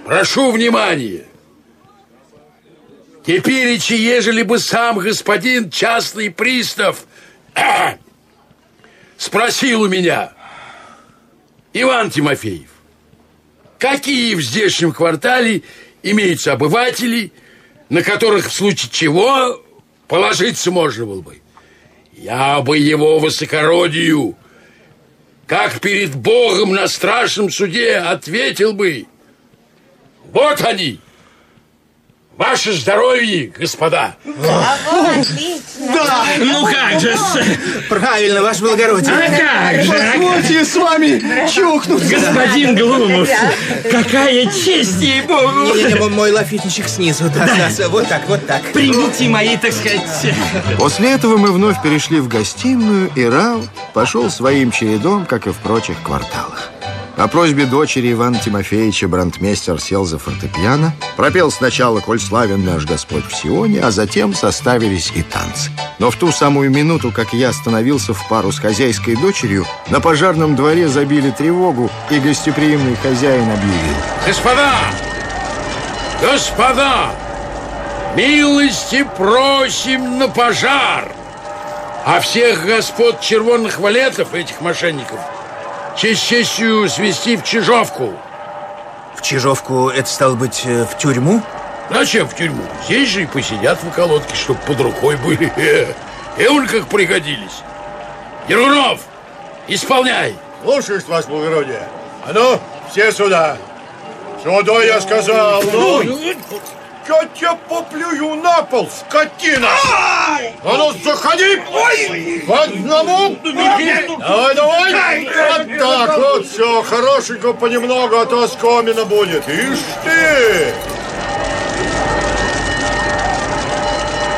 Прошу внимания! Теперь, ежели бы сам господин частный пристав спросил у меня, Иван Тимофеев, какие в здешнем квартале имеются обыватели, на которых в случае чего положиться можно было бы? Я бы его высокородию, как перед Богом на страшном суде, ответил бы. Вот они, ваше здоровье, господа. Ну как же, Правильно, ваше благородие. а как же, а Позвольте с вами чокнуться. Господин Глумов, какая честь, ей-богу! Не-не-не, мой лафитничек снизу. Да, да, вот так, вот так. Примите мои, так сказать... После этого мы вновь перешли в гостиную, и Рау пошел своим чередом, как и в прочих кварталах. По просьбе дочери Ивана Тимофеевича брандмейстер сел за фортепиано, пропел сначала «Коль славен наш Господь в Сионе», а затем составились и танцы. Но в ту самую минуту, как я остановился в пару с хозяйской дочерью, на пожарном дворе забили тревогу, и гостеприимный хозяин объявил. Господа! Господа! Милости просим на пожар! А всех господ червонных валетов, этих мошенников, честью свести в Чижовку. В Чижовку это стало быть э, в тюрьму? Зачем в тюрьму? Здесь же и посидят в околотке, чтоб под рукой были. И он как пригодились. Ергунов, исполняй! Слушаюсь вас, благородие. А ну, все сюда. Сюда, я сказал. Ну, я тебя поплюю на пол, скотина! А ну, заходи! В одному! Давай, давай! Вот так, вот все, хорошенько понемногу, а то скомина будет. Ишь ты!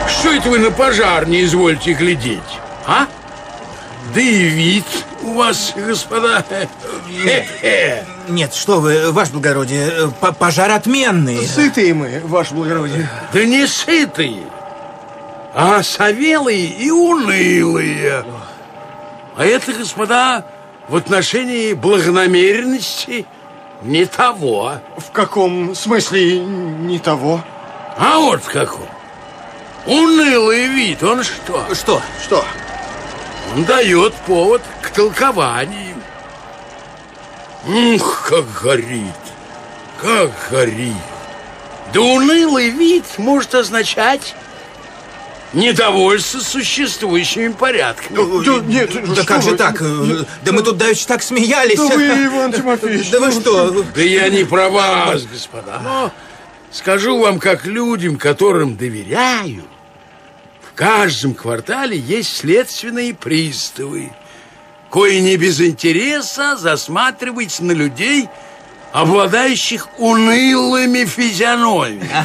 Что это вы на пожар не извольте глядеть, а? Да и вид у вас, господа. Хе-хе. Нет, что вы, ваше благородие, э, по- пожар отменный. Сытые мы, ваше благородие. Да не сытые, а совелые и унылые. А это, господа, в отношении благонамеренности не того. В каком смысле не того? А вот в каком. Унылый вид, он что? Что? Что? Он дает повод к толкованию. Ух, как горит, как горит. Да унылый вид может означать недовольство существующими порядками. Да нет, Да что как же так? э, Да мы тут давеча так смеялись. Да вы, Иван Тимофеевич. Да вы что? Да я не про вас, господа. Но скажу вам, как людям, которым доверяю, в каждом квартале есть следственные приставы, кои не без интереса засматривать на людей, обладающих унылыми физиономиями.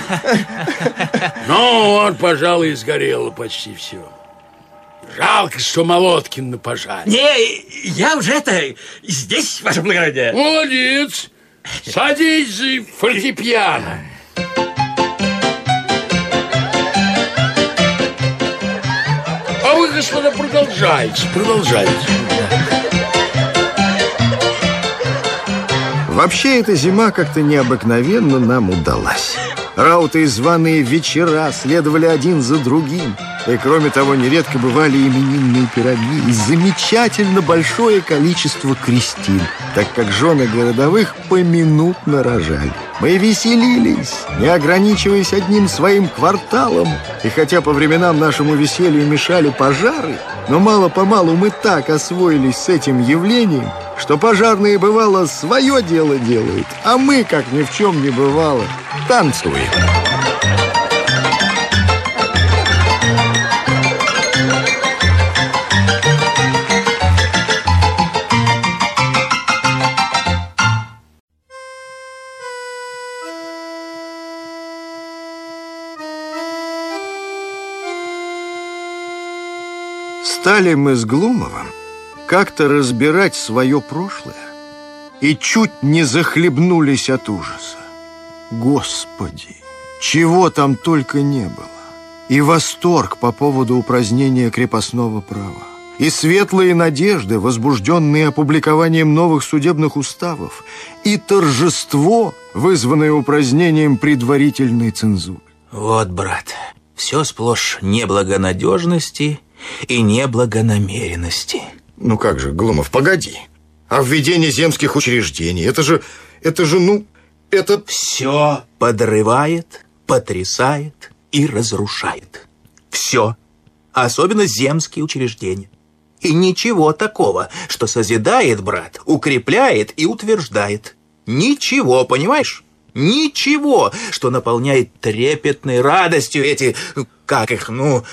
Ну, вот, пожалуй, и сгорело почти все. Жалко, что Молоткин на пожаре. Не, я уже это здесь, ваше благородие. Молодец! Садись за фортепиано. А вы, господа, продолжайте, продолжайте. Вообще, эта зима как-то необыкновенно нам удалась. Рауты и званые вечера следовали один за другим. И кроме того, нередко бывали именинные пироги и замечательно большое количество крестин, так как жены городовых поминутно рожали. Мы веселились, не ограничиваясь одним своим кварталом. И хотя по временам нашему веселью мешали пожары, но мало-помалу мы так освоились с этим явлением, что пожарные, бывало, свое дело делают, а мы, как ни в чем не бывало, танцуем. Стали мы с Глумовым как-то разбирать свое прошлое и чуть не захлебнулись от ужаса. Господи, чего там только не было. И восторг по поводу упразднения крепостного права, и светлые надежды, возбужденные опубликованием новых судебных уставов, и торжество, вызванное упразднением предварительной цензуры. Вот, брат, все сплошь неблагонадежности и неблагонамеренности. Ну как же, Глумов, погоди. А введение земских учреждений, это же, это же, ну, это... Все подрывает, потрясает и разрушает. Все. Особенно земские учреждения. И ничего такого, что созидает, брат, укрепляет и утверждает. Ничего, понимаешь? Ничего, что наполняет трепетной радостью эти, как их, ну,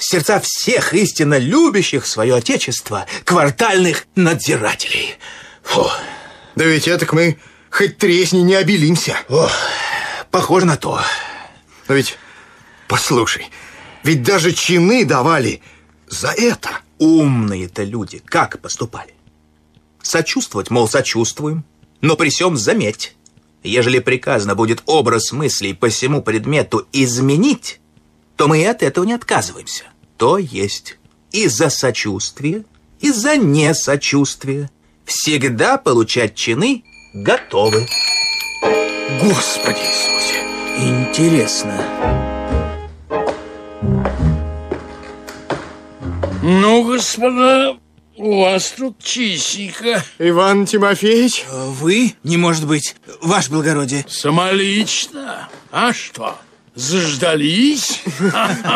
сердца всех истинно любящих свое отечество квартальных надзирателей. Фу. Да ведь это мы хоть тресни не обелимся. О, похоже на то. Но ведь, послушай, ведь даже чины давали за это. Умные-то люди как поступали? Сочувствовать, мол, сочувствуем, но при всем заметь, ежели приказано будет образ мыслей по всему предмету изменить, то мы и от этого не отказываемся. То есть и за сочувствие, и за несочувствие. Всегда получать чины готовы. Господи Иисусе! Интересно. Ну, господа, у вас тут чистенько. Иван Тимофеевич? Вы? Не может быть, ваше благородие. Самолично. А что? Заждались?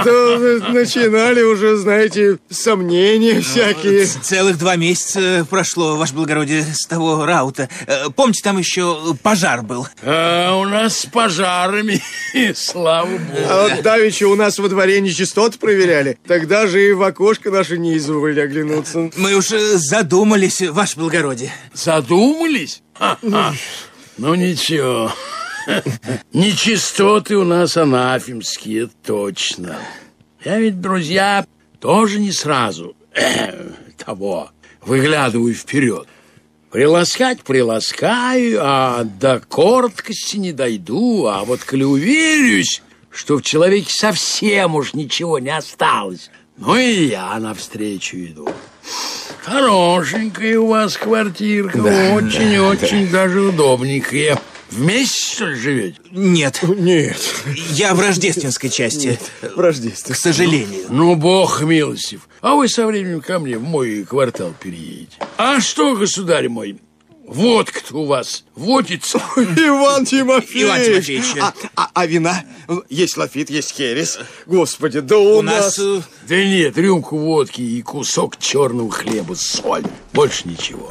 Да, начинали уже, знаете, сомнения всякие. Целых два месяца прошло, ваше благородие, с того раута. Э, Помните, там еще пожар был? А у нас с пожарами, слава богу. А вот давеча у нас во дворе нечистоты проверяли. Тогда же и в окошко наши не изволили оглянуться. Мы уж э, задумались, ваше благородие. Задумались? Ну, ничего. Нечистоты у нас анафемские, точно. Я ведь, друзья, тоже не сразу того выглядываю вперед. Приласкать приласкаю, а до короткости не дойду. А вот коли уверюсь, что в человеке совсем уж ничего не осталось, ну и я навстречу иду. Хорошенькая у вас квартирка, очень-очень даже удобненькая. Вместе, что ли, живете? Нет. Нет. Я в рождественской части. В Рождестве. К сожалению. Ну, бог милостив. А вы со временем ко мне в мой квартал переедете. А что, государь мой, водка-то у вас водится? Иван Тимофеевич! Иван Тимофеевич. А, а- а вина? Есть лафит, есть херес. Господи, да у, У нас... э, Да нет, рюмку водки и кусок черного хлеба с солью. Больше ничего.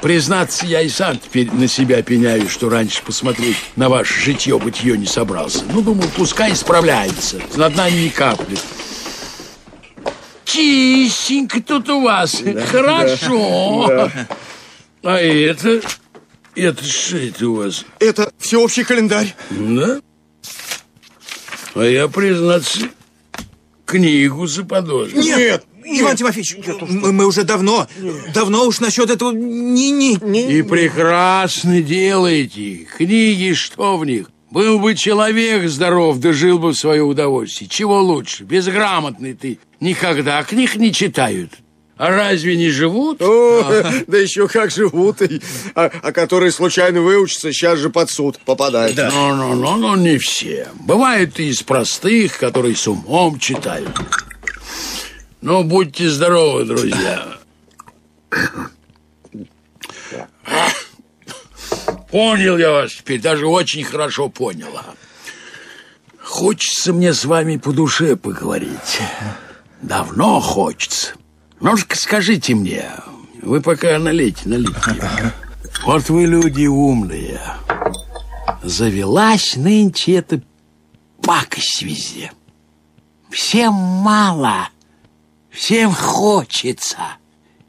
Признаться, я и сам теперь на себя пеняю, что раньше посмотреть на ваше житье-бытие не собрался. Ну, думаю, пускай исправляется. На дна не капли. Чистенько тут у вас. Хорошо. А это... Это что это у вас? Это всеобщий календарь. Да? А я, признаться, книгу заподозрил. Нет, Иван Тимофеевич, мы, мы уже давно, давно уж насчет этого не-не. И прекрасно делаете. Книги, что в них? Был бы человек здоров, да жил бы в свое удовольствие. Чего лучше? Безграмотный ты. Никогда книг не читают. А разве не живут? О, да еще как живут, а, а которые случайно выучатся, сейчас же под суд попадают. Ну, ну, ну, ну, не все. Бывают и из простых, которые с умом читают. Ну, будьте здоровы, друзья. Понял я вас теперь, даже очень хорошо поняла. Хочется мне с вами по душе поговорить. Давно хочется. Ну-ка скажите мне, вы пока налейте, налейте. Вот вы люди умные. Завелась нынче эта пакость везде. Всем мало, всем хочется.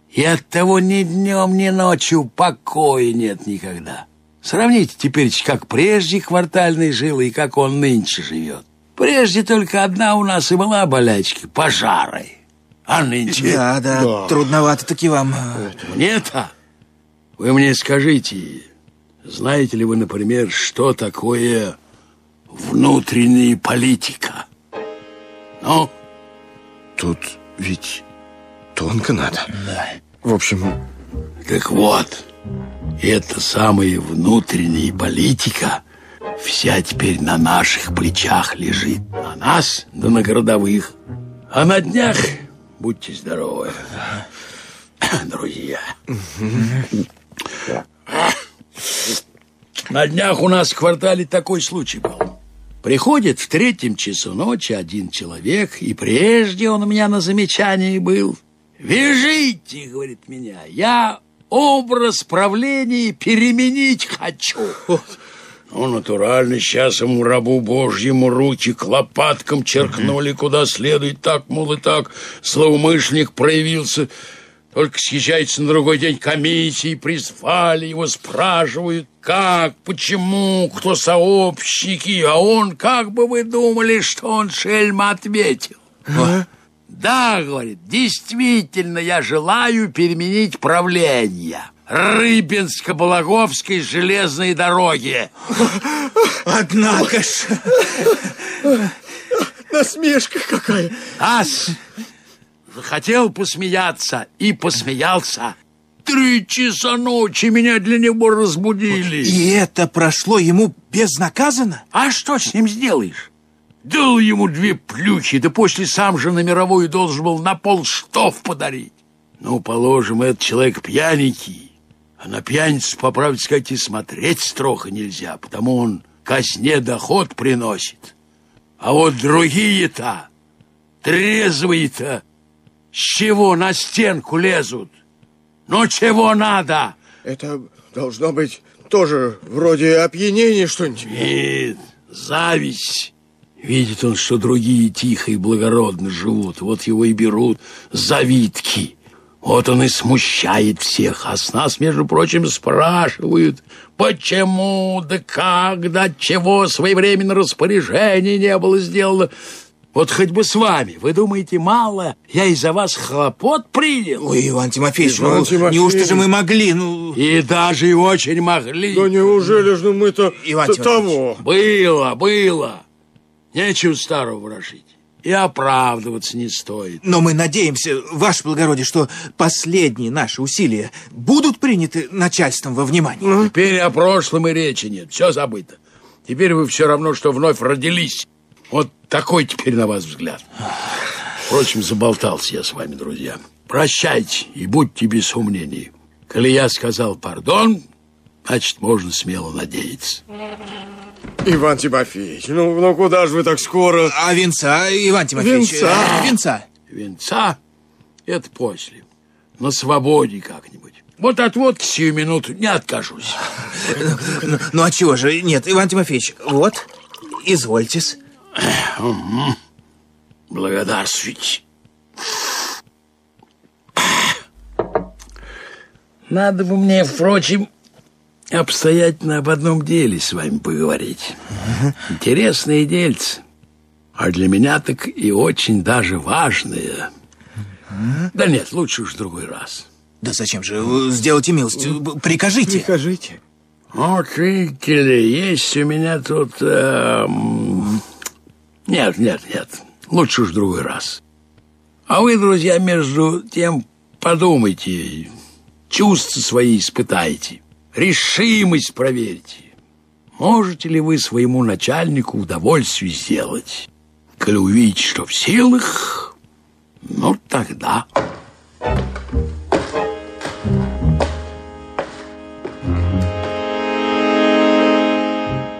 И от того ни днем, ни ночью покоя нет никогда. Сравните теперь, как прежде квартальный жил и как он нынче живет. Прежде только одна у нас и была болячка – пожары. А нынче... Да, да, трудновато таки вам. Мне-то? Вы мне скажите, знаете ли вы, например, что такое внутренняя политика? Ну? Тут ведь тонко надо. Да. В общем, Так вот, эта самая внутренняя политика вся теперь на наших плечах лежит. На нас, да на городовых. А на днях, будьте здоровы, друзья. На днях у нас в квартале такой случай был. Приходит в третьем часу ночи один человек, и прежде он у меня на замечании был. «Вяжите, — говорит меня, — я образ правления переменить хочу». Ну, натурально, сейчас ему, рабу Божьему, руки к лопаткам черкнули куда следует, так, мол, и так. Злоумышленник проявился. Только съезжается на другой день комиссии, призвали его, спрашивают, как, почему, кто сообщники, а он, как бы вы думали, что он шельма ответил? Да, говорит, действительно, я желаю переменить правление. Рыбинско-Балаговской железной дороги. Однако ж... насмешка какая. Ас хотел посмеяться и посмеялся. Три часа ночи меня для него разбудили. И это прошло ему безнаказанно? А что с ним сделаешь? Дал ему две плюхи, да после сам же на мировую должен был на пол штоф подарить. Ну, положим, этот человек пьяненький, а на пьяницу, по правде сказать, и смотреть строго нельзя, потому он казне доход приносит. А вот другие-то, трезвые-то, с чего на стенку лезут? Ну, чего надо? Это должно быть тоже вроде опьянения что-нибудь. Нет, зависть. Видит он, что другие тихо и благородно живут. Вот его и берут завидки. Вот он и смущает всех. А с нас, между прочим, спрашивают, почему, да как, да чего своевременно распоряжение не было сделано. Вот хоть бы с вами. Вы думаете, мало? Я из-за вас хлопот принял? Ой, Иван Тимофеевич, Иван ну, Тимофеевич. неужто же мы могли, ну... И даже и очень могли. Да неужели же мы-то того? Было, было. Нечего старого выражить. И оправдываться не стоит. Но мы надеемся, ваше благородие, что последние наши усилия будут приняты начальством во внимание. Теперь о прошлом и речи нет. Все забыто. Теперь вы все равно, что вновь родились. Вот такой теперь на вас взгляд. Впрочем, заболтался я с вами, друзья. Прощайте и будьте без сомнений. Коли я сказал пардон, значит, можно смело надеяться. Иван Тимофеевич, ну, ну куда же вы так скоро? А венца, Иван Тимофеевич? Венца. э, Венца. Венца — это после. На свободе как-нибудь. Вот от водки сию минуту не откажусь. Ну, ну, а чего же? Нет, Иван Тимофеевич, вот, извольтесь. Благодарствуйте. Надо бы мне, впрочем, обстоятельно об одном деле с вами поговорить. Интересное дельце. А для меня так и очень даже важное. Да нет, лучше уж в другой раз. Да зачем же? Сделайте милость, прикажите. Скажите. Вот видите ли, есть у меня тут... эм, Нет, нет, нет. Лучше уж в другой раз. А вы, друзья, между тем подумайте, чувства свои испытайте, решимость проверьте. Можете ли вы своему начальнику удовольствие сделать? Коли увидите, что в силах, ну тогда...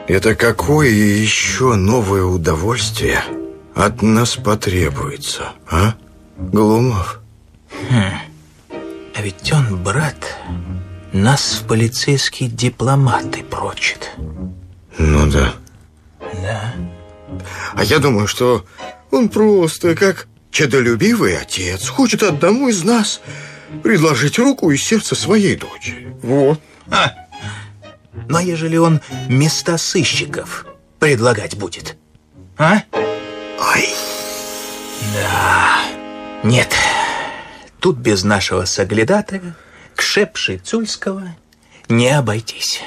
Это какое еще новое удовольствие от нас потребуется, а, Глумов? А ведь он, брат, нас в полицейские дипломаты прочит. Ну да. Да. А я думаю, что он просто как чадолюбивый отец хочет одному из нас предложить руку и сердце своей дочери. Вот. А. Но ежели он места сыщиков предлагать будет, а? Ай. Да. Нет. Тут без нашего соглядатая, Кшепши Цульского, не обойтись.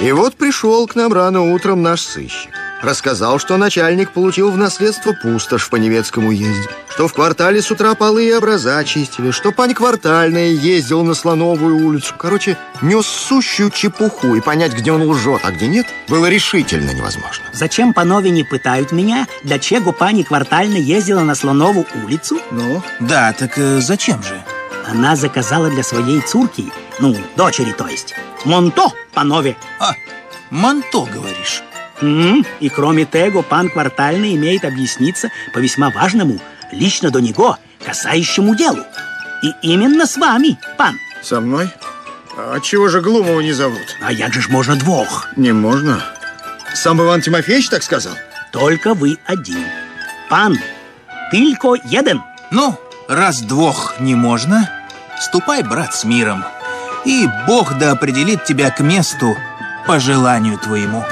И вот пришел к нам рано утром наш сыщик. Рассказал, что начальник получил в наследство пустошь по Невецкому уезде, что в квартале с утра полы и образа чистили, что пань квартальная ездил на Слоновую улицу. Короче, нес сущую чепуху, и понять, где он лжет, а где нет, было решительно невозможно. Зачем панове не пытают меня, для чего пани квартально ездила на Слонову улицу? Ну? Да, так э, зачем же? Она заказала для своей цурки, ну, дочери, то есть, монто панове. А, манто, говоришь? М, И кроме того, пан квартальный имеет объясниться по весьма важному, лично до него, касающему делу. И именно с вами, пан. Со мной? А чего же Глумова не зовут? А як же ж можно двух? Не можно. Сам Иван Тимофеевич так сказал? Только вы один. Пан, только один. Ну, раз двух не можно, ступай, брат, с миром. И Бог да определит тебя к месту по желанию твоему.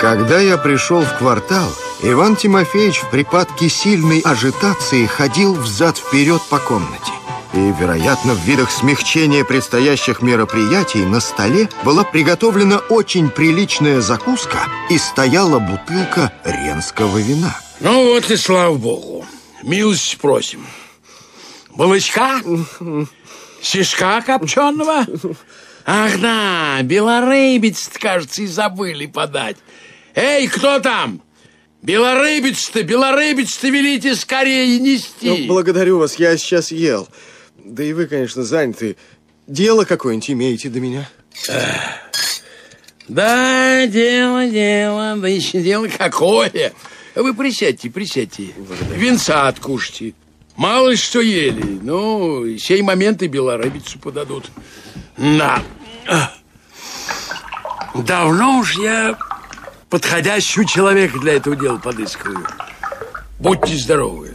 Когда я пришел в квартал, Иван Тимофеевич в припадке сильной ажитации ходил взад-вперед по комнате. И, вероятно, в видах смягчения предстоящих мероприятий на столе была приготовлена очень приличная закуска и стояла бутылка ренского вина. Ну вот и слава богу. Милость просим. Балычка? Сишка копченого? Ах да, белорыбец, кажется, и забыли подать. Эй, кто там? Белорыбец-то, белорыбец-то велите скорее нести. Ну, благодарю вас, я сейчас ел. Да и вы, конечно, заняты. Дело какое-нибудь имеете до меня? Да, дело, дело, да еще дело какое. Вы присядьте, присядьте. Винца откушайте. Мало что ели. Ну, сей момент и белорыбицу подадут. На. Давно уж я подходящего человека для этого дела подыскиваю. Будьте здоровы.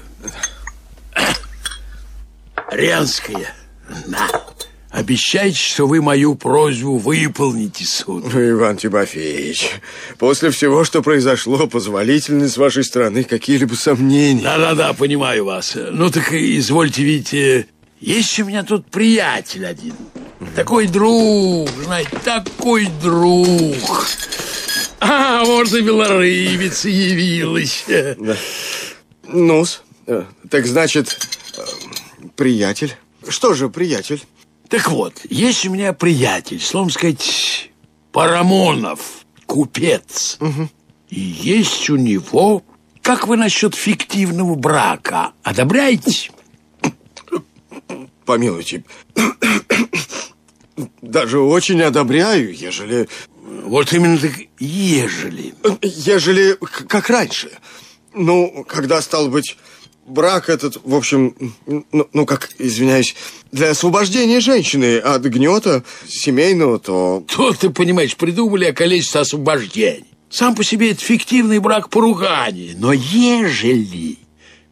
Ренская. На. Обещайте, что вы мою просьбу выполните, суд. Ну, Иван Тимофеевич, после всего, что произошло, позволительны с вашей стороны какие-либо сомнения. Да-да-да, понимаю вас. Ну так извольте, видите, есть у меня тут приятель один. Такой друг, знаете, такой друг. А, вот и белорыбица явилась. Да. ну так значит, э, приятель. Что же, приятель? Так вот, есть у меня приятель, словом сказать, Парамонов, купец. Угу. И есть у него... Как вы насчет фиктивного брака? Одобряете? Помилуйте, даже очень одобряю, ежели... Вот именно так, ежели. Ежели, как раньше. Ну, когда, стал быть, брак этот, в общем, ну, ну, как, извиняюсь, для освобождения женщины от гнета семейного, то... То ты понимаешь, придумали околичество освобождения. Сам по себе это фиктивный брак поругания. Но ежели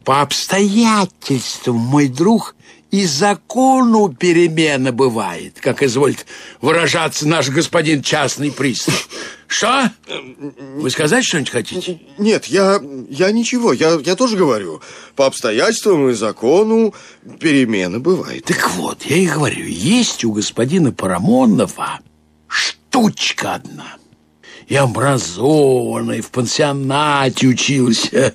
по обстоятельствам мой друг и закону перемена бывает, как изволит выражаться наш господин частный пристав. Что? Вы сказать что-нибудь хотите? Нет, я, я ничего, я, я тоже говорю. По обстоятельствам и закону перемена бывает. Так вот, я и говорю, есть у господина Парамонова штучка одна. И образованный, в пансионате учился.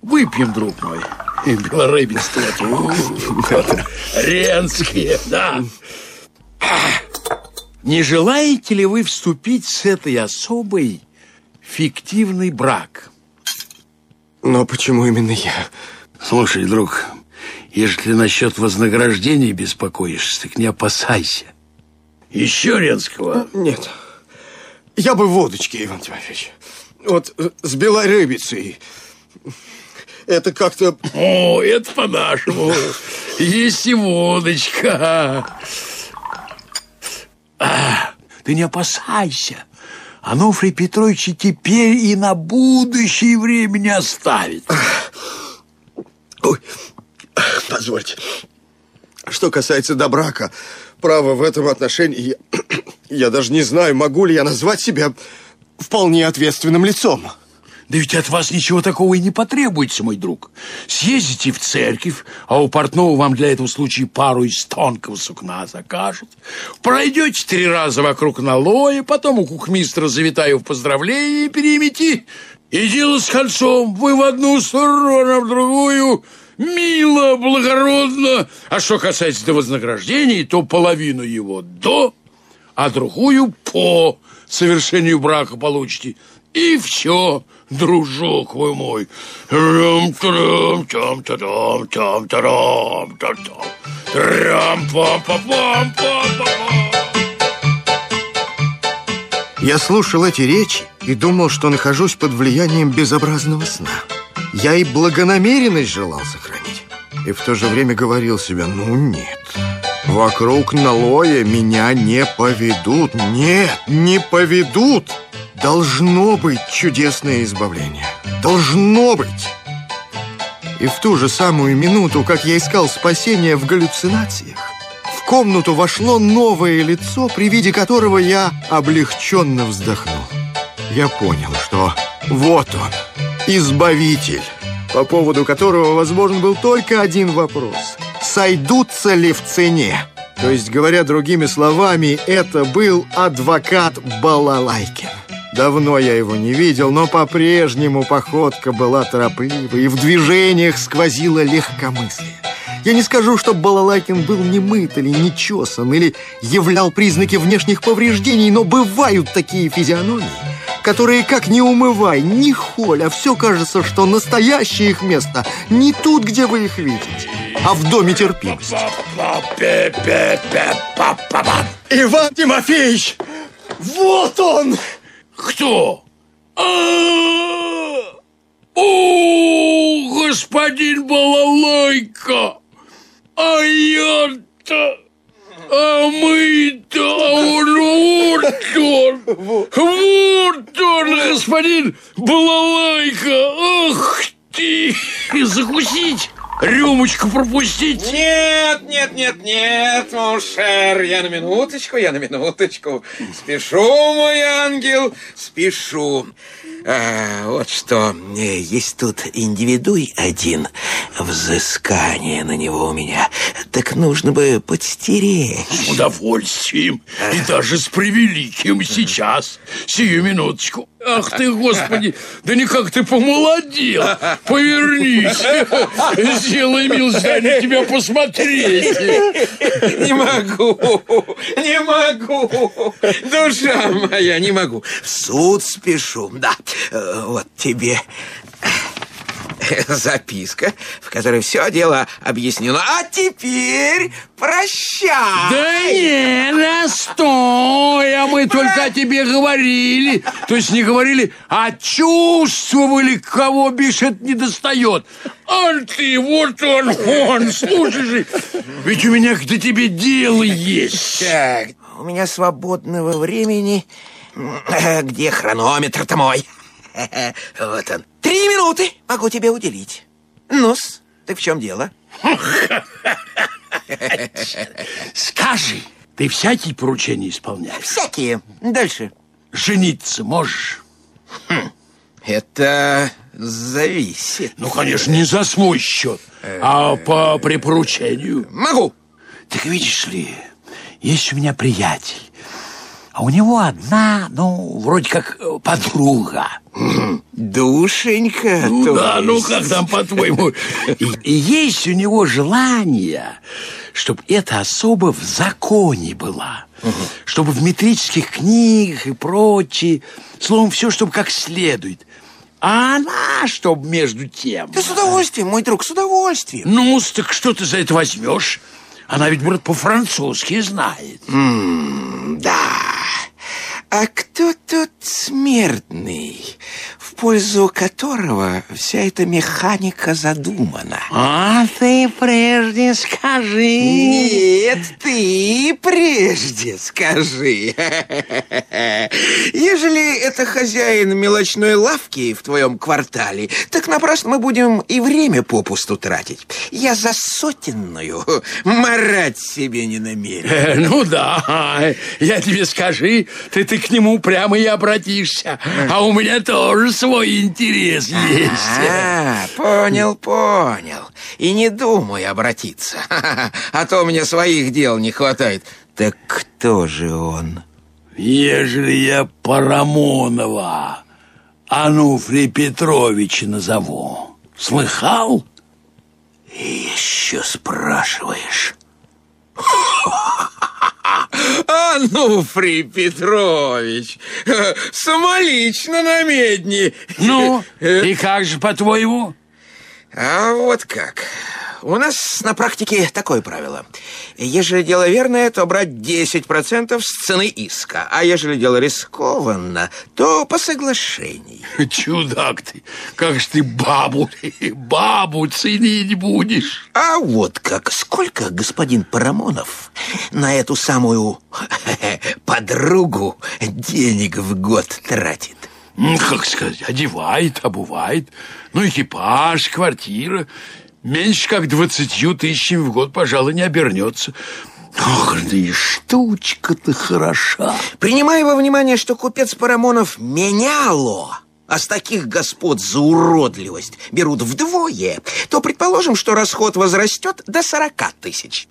Выпьем, друг мой. И белорыбинство. Ренские, да. Не желаете ли вы вступить с этой особой фиктивный брак? Но почему именно я? Слушай, друг, если насчет вознаграждения беспокоишься, так не опасайся. Еще Ренского? Нет. Я бы водочки, Иван Тимофеевич. Вот с белой рыбицей. Это как-то... О, это по-нашему. Есть и водочка. А, ты не опасайся. Ануфрий Петрович и теперь и на будущее время не оставит. Ой, позвольте. Что касается до брака, право в этом отношении, я, я даже не знаю, могу ли я назвать себя вполне ответственным лицом. Да ведь от вас ничего такого и не потребуется, мой друг. Съездите в церковь, а у портного вам для этого случая пару из тонкого сукна закажут. Пройдете три раза вокруг налоя, потом у кухмистра завитаю в поздравление и переймите. И дело с концом. Вы в одну сторону, а в другую. Мило, благородно. А что касается до вознаграждений, то половину его до, а другую по совершению брака получите. И все, дружок вы мой. рам тарам там тарам там там там рам пам пам пам пам пам Я слушал эти речи и думал, что нахожусь под влиянием безобразного сна. Я и благонамеренность желал сохранить. И в то же время говорил себе, ну нет, вокруг налоя меня не поведут. Нет, не поведут. Должно быть чудесное избавление. Должно быть. И в ту же самую минуту, как я искал спасения в галлюцинациях, в комнату вошло новое лицо, при виде которого я облегченно вздохнул. Я понял, что вот он, избавитель, по поводу которого возможен был только один вопрос. Сойдутся ли в цене? То есть, говоря другими словами, это был адвокат Балалайкин. Давно я его не видел, но по-прежнему походка была торопливой, и в движениях сквозило легкомыслие. Я не скажу, что Балалайкин был не мыт или не чесан, или являл признаки внешних повреждений, но бывают такие физиономии, которые как не умывай, не холь, а все кажется, что настоящее их место не тут, где вы их видите, а в доме терпимости. Иван Тимофеевич! Вот он! Кто? А, О, господин Балалайка! А я-то... А мы-то... А он вот он! Вот он, господин Балалайка! Ах ты! Закусить! Рюмочку пропустить! Нет, нет, нет, нет, Mon cher, я на минуточку, я на минуточку. Спешу, мой ангел, спешу. А, вот что, э, есть тут индивидуй один, взыскание на него у меня. Так нужно бы подстеречь. С удовольствием и даже с превеликим сейчас. Сию минуточку. Ах ты, Господи, да никак ты помолодел. Повернись. Сделай милость, дай на тебя посмотреть. Не могу, не могу. Душа моя, не могу. В суд спешу, да. Э, Вот тебе записка, в которой все дело объяснено. А теперь прощай. Да не, да стой, а мы только о тебе говорили. То есть не говорили, а чувствовали, кого бишет не достает. А ты, вот он, он, слушай же, ведь у меня к тебе дело есть. Так, у меня свободного времени... Э, Где хронометр-то мой? Вот он. Три минуты могу тебе уделить. Ну-с, так в чем дело? Скажи, ты всякие поручения исполняешь? Всякие. Дальше. Жениться можешь? Это зависит. Ну, конечно, не за свой счет, а по припоручению. Могу. Так видишь ли, есть у меня приятель. А у него одна, ну, вроде как э, подруга. Душенька, Ну то да, ну есть. как там, по-твоему? И, и есть у него желание, чтобы эта особа в законе была. Чтобы в метрических книгах и прочее. Словом, все, чтобы как следует. А она, чтобы между тем... Да с удовольствием, мой друг, с удовольствием. Ну, так что ты за это возьмешь? Она ведь, брат, по-французски знает. Да. А кто тот смертный, в пользу которого вся эта механика задумана? А ты прежде скажи. Нет, ты прежде скажи. Ежели это хозяин мелочной лавки в твоем квартале, так напрасно мы будем и время попусту тратить. Я за сотенную марать себе не намерен. Э, Ну да, я тебе скажи, ты, ты к нему прямо и обратишься. А у меня тоже свой интерес есть. А, понял, понял. И не думай обратиться. А то мне своих дел не хватает. Так кто же он? Ежели я Парамонова Ануфрия Петровича назову, слыхал? Еще спрашиваешь. Ануфрий Петрович, э, самолично на медне. Ну, и как же, по-твоему? А вот как. У нас на практике такое правило. Ежели дело верное, то брать 10% с цены иска. А ежели дело рискованно, то по соглашению. Чудак ты, как ж ты бабу, бабу ценить будешь? А вот как, сколько господин Парамонов на эту самую подругу денег в год тратит? Как сказать, одевает, обувает. Ну, экипаж, квартира. Меньше как двадцатью тысячами в год, пожалуй, не обернется. Ох, да и штучка-то хороша. Принимая во внимание, что купец Парамонов меняло, а с таких господ за уродливость берут вдвое, то предположим, что расход возрастет до 40 тысяч.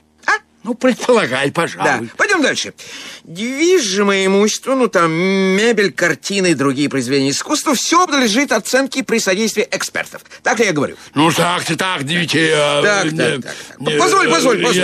Ну, предполагай, Да, пожалуй. пойдем дальше. Движимое имущество, ну там мебель, картины и другие произведения искусства, все подлежит оценке при содействии экспертов. Так ли я говорю? Ну, так ты так, девичья. я, Так, э, так, не- так, так. не- Позволь, позволь, позволь.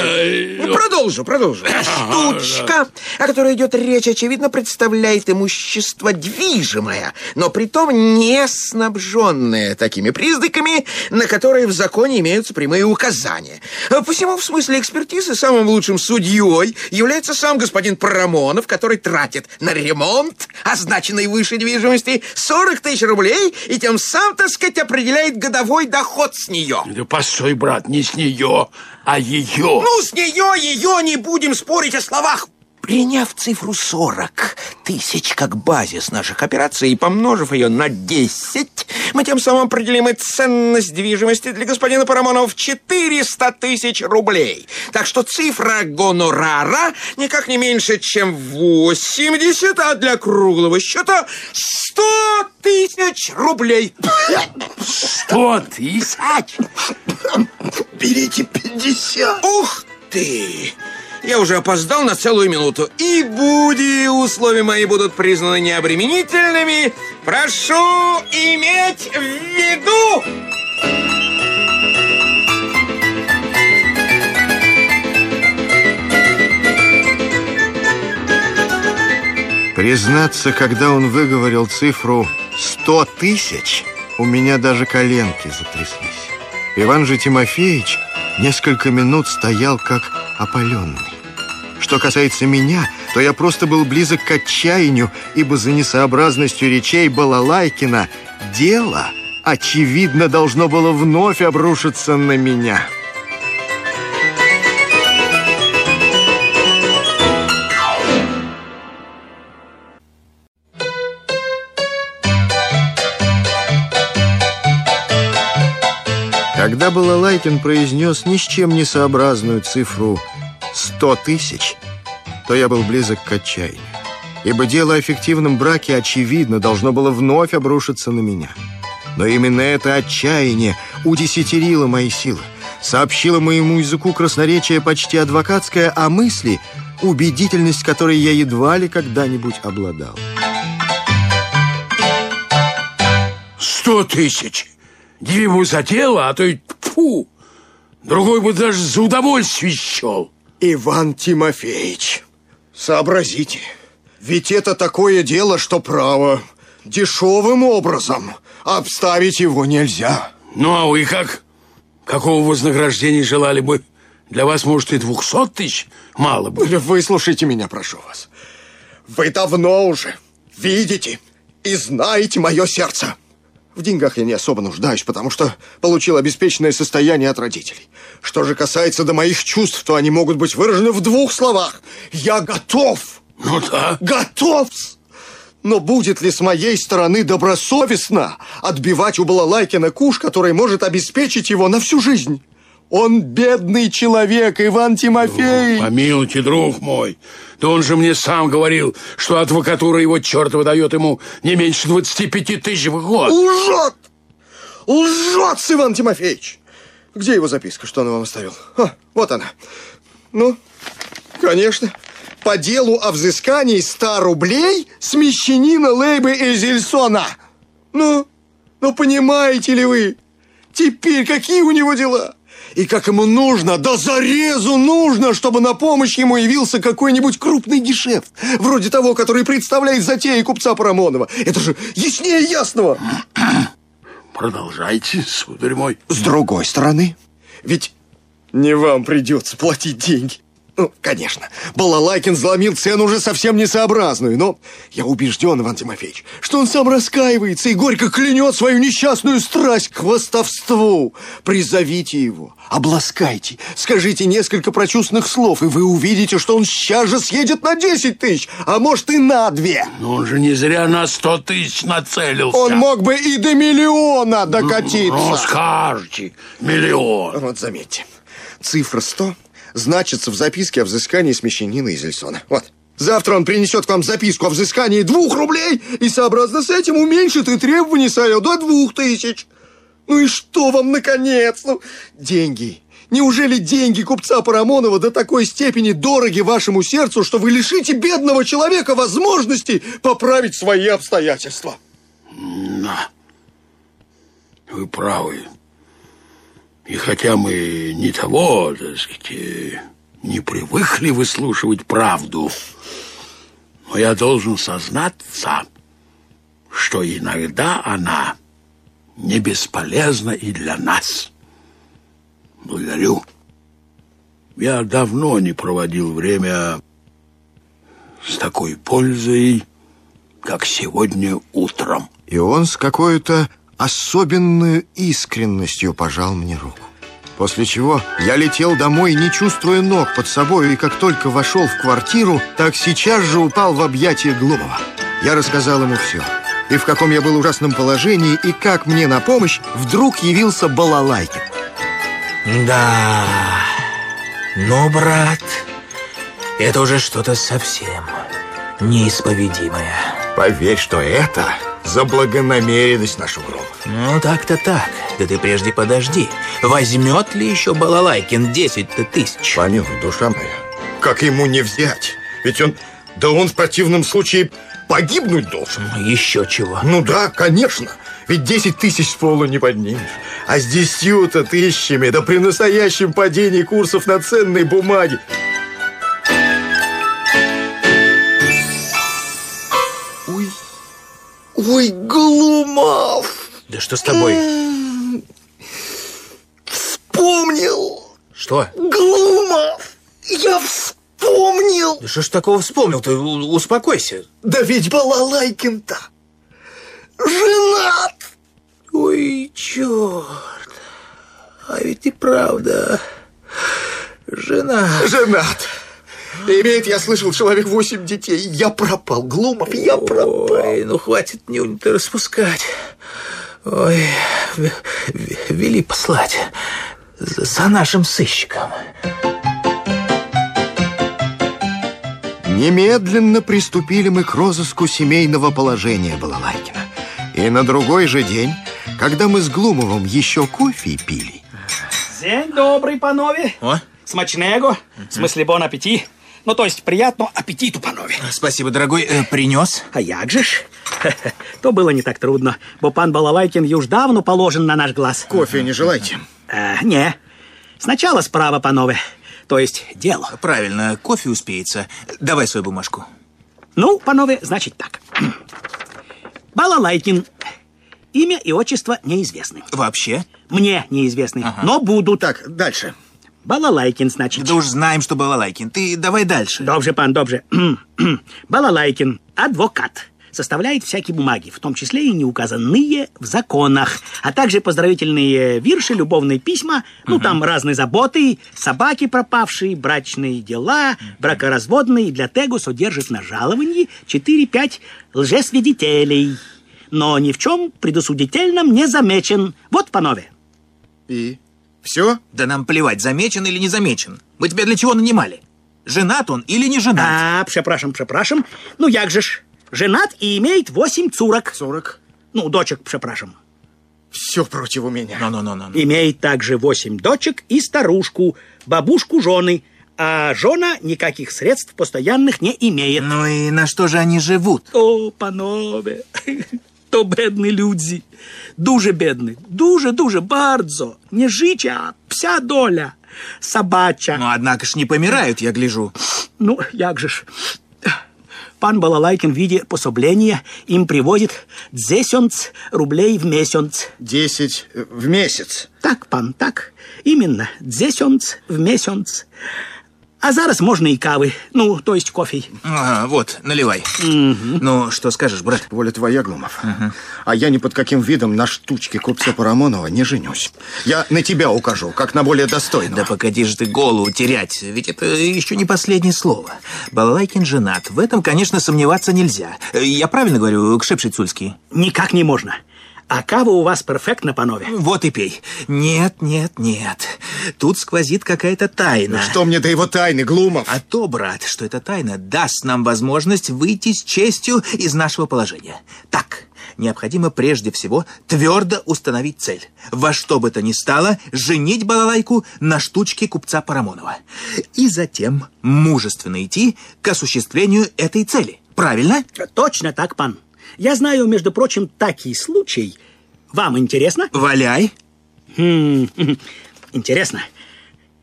я- Ну, продолжу, продолжу. Штучка, о которой идет речь, очевидно, представляет имущество движимое, но притом не снабженное такими признаками, на которые в законе имеются прямые указания. Посему в смысле экспертизы самым лучшим судьей является сам господин Парамонов, который тратит на ремонт означенной выше недвижимости 40 тысяч рублей и тем сам, так сказать, определяет годовой доход с нее. Да постой, брат, не с нее, а ее. Ну, с нее, ее не будем спорить о словах. Приняв цифру 40 тысяч как базис наших операций и помножив ее на 10, мы тем самым определим и ценность движимости для господина Парамонова в 400 тысяч рублей. Так что цифра гонорара никак не меньше, чем 80, а для круглого счета 100 тысяч рублей. Сто тысяч? Берите 50. Ух ты! Я уже опоздал на целую минуту. И буди условия мои будут признаны необременительными. Прошу иметь в виду. Признаться, когда он выговорил цифру «сто тысяч», у меня даже коленки затряслись. Иван же Тимофеевич несколько минут стоял как опаленный. Что касается меня, то я просто был близок к отчаянию, ибо за несообразностью речей Балалайкина дело, очевидно, должно было вновь обрушиться на меня. Когда Балалайкин произнес ни с чем не сообразную цифру «сто тысяч», то я был близок к отчаянию. Ибо дело о фиктивном браке, очевидно, должно было вновь обрушиться на меня. Но именно это отчаяние удесятерило мои силы, сообщило моему языку красноречие почти адвокатское, а мысли убедительность которой я едва ли когда-нибудь обладал. Сто тысяч. Бы за дело, а то и фу. Другой бы даже за удовольствие счел. Иван Тимофеевич, сообразите. Ведь это такое дело, что право дешевым образом обставить его нельзя. Ну, а вы как? Какого вознаграждения желали бы? Для вас, может, и двухсот тысяч мало бы. Выслушайте меня, прошу вас. Вы давно уже видите и знаете мое сердце. В деньгах я не особо нуждаюсь, потому что получил обеспеченное состояние от родителей. Что же касается до моих чувств, то они могут быть выражены в двух словах. Я готов. Ну да. Готов. Но будет ли с моей стороны добросовестно отбивать у Балалайкина куш, который может обеспечить его на всю жизнь? Он бедный человек, Иван Тимофеевич. Помилуйте, друг мой. Да он же мне сам говорил, что адвокатура его черт выдает ему не меньше 25 тысяч в год. Лжет! Лжет, Иван Тимофеевич! Где его записка, что он вам оставил? А, вот она. Ну, конечно. По делу о взыскании 100 рублей с мещанина Лейбы и Зельсона. Ну, ну понимаете ли вы? Теперь какие у него дела? И как ему нужно, да зарезу нужно, чтобы на помощь ему явился какой-нибудь крупный гешефт, вроде того, который представляет затеи купца Парамонова. Это же яснее ясного. Продолжайте, сударь мой. С другой стороны, ведь не вам придется платить деньги. Ну, конечно, Балалайкин заломил цену уже совсем несообразную, но я убежден, Иван Тимофеевич, что он сам раскаивается и горько клянет свою несчастную страсть к хвостовству. Призовите его, обласкайте, скажите несколько прочувственных слов, и вы увидите, что он сейчас же съедет на 10 тысяч, а может и на две. Но он же не зря на 100 тысяч нацелился. Он мог бы и до миллиона докатиться. Ну, скажите, миллион. Вот заметьте, цифра 100 значится в записке о взыскании с мещанина из Эльсона. Вот. Завтра он принесет вам записку о взыскании двух рублей и сообразно с этим уменьшит и требования свое до двух тысяч. Ну и что вам, наконец? Ну, деньги. Неужели деньги купца Парамонова до такой степени дороги вашему сердцу, что вы лишите бедного человека возможности поправить свои обстоятельства? Да. Вы правы. И хотя мы не того, так сказать, не привыкли выслушивать правду, но я должен сознаться, что иногда она не бесполезна и для нас. Благодарю. Я давно не проводил время с такой пользой, как сегодня утром. И он с какой-то особенную искренностью пожал мне руку. После чего я летел домой, не чувствуя ног под собой, и как только вошел в квартиру, так сейчас же упал в объятия Глумова. Я рассказал ему все. И в каком я был ужасном положении, и как мне на помощь вдруг явился Балалайкин. Да, но, брат, это уже что-то совсем неисповедимое. Поверь, что это за благонамеренность нашу Громов. Ну, так-то так. Да ты прежде подожди. Возьмет ли еще Балалайкин 10 тысяч? Помилуй, душа моя, как ему не взять? Ведь он, да он в противном случае погибнуть должен. Еще чего. Ну да, конечно. Ведь 10 тысяч с пола не поднимешь. А с десятью-то тысячами, да при настоящем падении курсов на ценной бумаге. Ой, Глумов! Да что с тобой? Вспомнил! Что? Глумов! Я вспомнил! Да что ж такого вспомнил? Ты успокойся. Да ведь Балалайкин-то женат! Ой, черт. А ведь и правда. Жена. Женат. Имеет, я слышал, человек восемь детей. Я пропал, Глумов, я пропал. Ой, ну хватит нюнь-то распускать. Ой, вели послать за за нашим сыщиком. Немедленно приступили мы к розыску семейного положения Балалайкина. И на другой же день, когда мы с Глумовым еще кофе пили, День добрый, панове. О, Смачного, в смысле бон аппетит. Ну, то есть приятного аппетиту, панове. Спасибо, дорогой. Э, принес? А як же ж? То было не так трудно, бо пан Балалайкин юж давно положен на наш глаз. Кофе не желаете? Э, не. Сначала справа, панове. То есть дело. Правильно, кофе успеется. Давай свою бумажку. Ну, панове, значит так. Балалайкин. Имя и отчество неизвестны. Вообще? Мне неизвестны, но будут. Так, дальше. Балалайкин, значит. Да уж знаем, что Балалайкин. Ты давай дальше. Добже, пан, добже. Балалайкин, адвокат. Составляет всякие бумаги, в том числе и неуказанные в законах, а также поздравительные вирши, любовные письма, ну, там разные заботы, собаки пропавшие, брачные дела, бракоразводные, для tego содержит на жаловании 4-5 лжесвидетелей. Но ни в чем предосудительном не замечен. Вот, панове. И? Все? Да нам плевать, замечен или не замечен. Мы тебя для чего нанимали? Женат он или не женат? А, прzepraszam, przepraszam. Ну, як же ж, женат и имеет 8 цурок. 40? Ну, дочек, przepraszam. Все против у меня. Ну-ну-ну. Имеет также 8 дочек и старушку, бабушку жены, а жена никаких средств постоянных не имеет. Ну и на что же они живут? О, панове, то бедні люди. Дуже бедні, дуже-дуже bardzo. Не жича, а вся доля. Собача. Ну, однако ж не помирают, я гляжу. Ну, як же ж. Пан Балалайкин в виде пособления им приводит 10 рублей в месяц. 10 в месяц. Так, пан, так. Именно, 10 в месяц. А зараз можно и кавы, ну, то есть кофе. Ага, вот, наливай. Ну, что скажешь, брат? Воля твоя, Глумов. А я ни под каким видом на штучке купца Парамонова не женюсь. Я на тебя укажу, как на более достойного. Да погоди же ты голову терять, ведь это еще не последнее слово. Балалайкин женат. В этом, конечно, сомневаться нельзя. Э, Я правильно говорю, Кшепшицульский? Никак не можно. А кава у вас перфектна, панове. Вот и пей. Нет, нет, нет. Тут сквозит какая-то тайна. Что мне до его тайны, Глумов? А то, брат, что эта тайна даст нам возможность выйти с честью из нашего положения. Так, необходимо прежде всего твердо установить цель. Во что бы то ни стало, женить балалайку на штучке купца Парамонова. И затем мужественно идти к осуществлению этой цели. Правильно? Точно так, пан. Я знаю, между прочим, такий случай. Вам интересно? Валяй. Хм, интересно.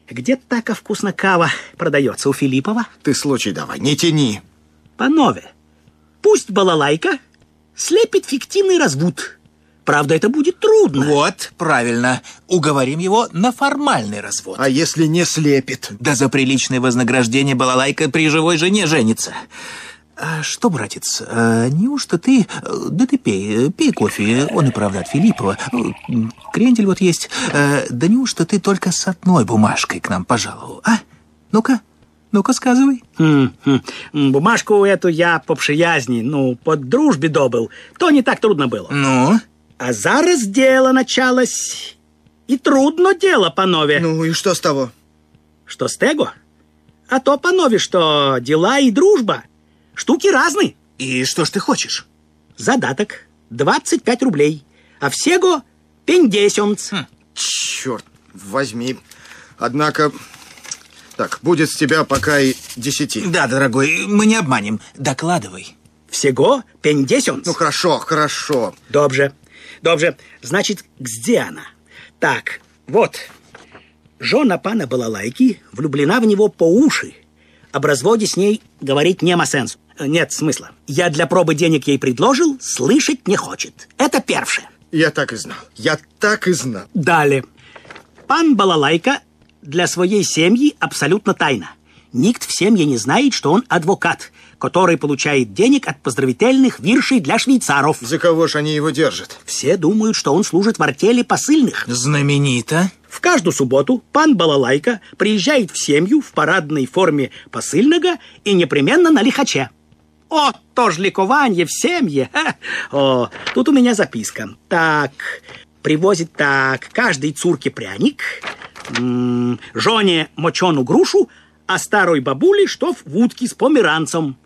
Где така вкусно кава продается? У Филиппова? Ты случай давай, не тяни. Панове, пусть балалайка слепит фиктивный развод. Правда, это будет трудно. Вот, правильно. Уговорим его на формальный развод. А если не слепит? Да за приличное вознаграждение балалайка при живой жене женится. А что, братец, а неужто ты... Да ты пей, пей кофе, он и правда от Филиппова. Крендель вот есть. Э, Да неужто ты только с одной бумажкой к нам пожаловал, а? Ну-ка, ну-ка, сказывай. Хм, хм. М, Бумажку эту я по приязни, ну, по дружбе добыл. То не так трудно было. Ну? А зараз дело началось. И трудно дело, панове. Ну и что с того? Что с tego? А то, панове, что дела и дружба штуки разные. И что ж ты хочешь? Задаток 25 рублей, а всего 50. Хм. Черт, возьми. Однако... Так, будет с тебя пока и десяти. Да, дорогой, мы не обманем. Докладывай. Всего 50. Ну хорошо, хорошо. Добже, добже. Значит, где она? Так, вот. Жена пана Балалайки влюблена в него по уши. Об разводе с ней говорить нема сенсу. Нет смысла. Я для пробы денег ей предложил, слышать не хочет. Это первое. Я так и знал. Я так и знал. Далее. Пан Балалайка для своей семьи абсолютно тайна. Никто в семье не знает, что он адвокат, который получает денег от поздравительных виршей для швейцаров. За кого ж они его держат? Все думают, что он служит в артели посыльных. Знаменито. В каждую субботу пан Балалайка приезжает в семью в парадной форме посыльного и непременно на лихаче. О, то ж ликование в семье. Ха. О, тут у меня записка. Так, привозит так, каждой цурке пряник, м, жене моченую грушу, а старой бабуле штоф вудки с померанцем.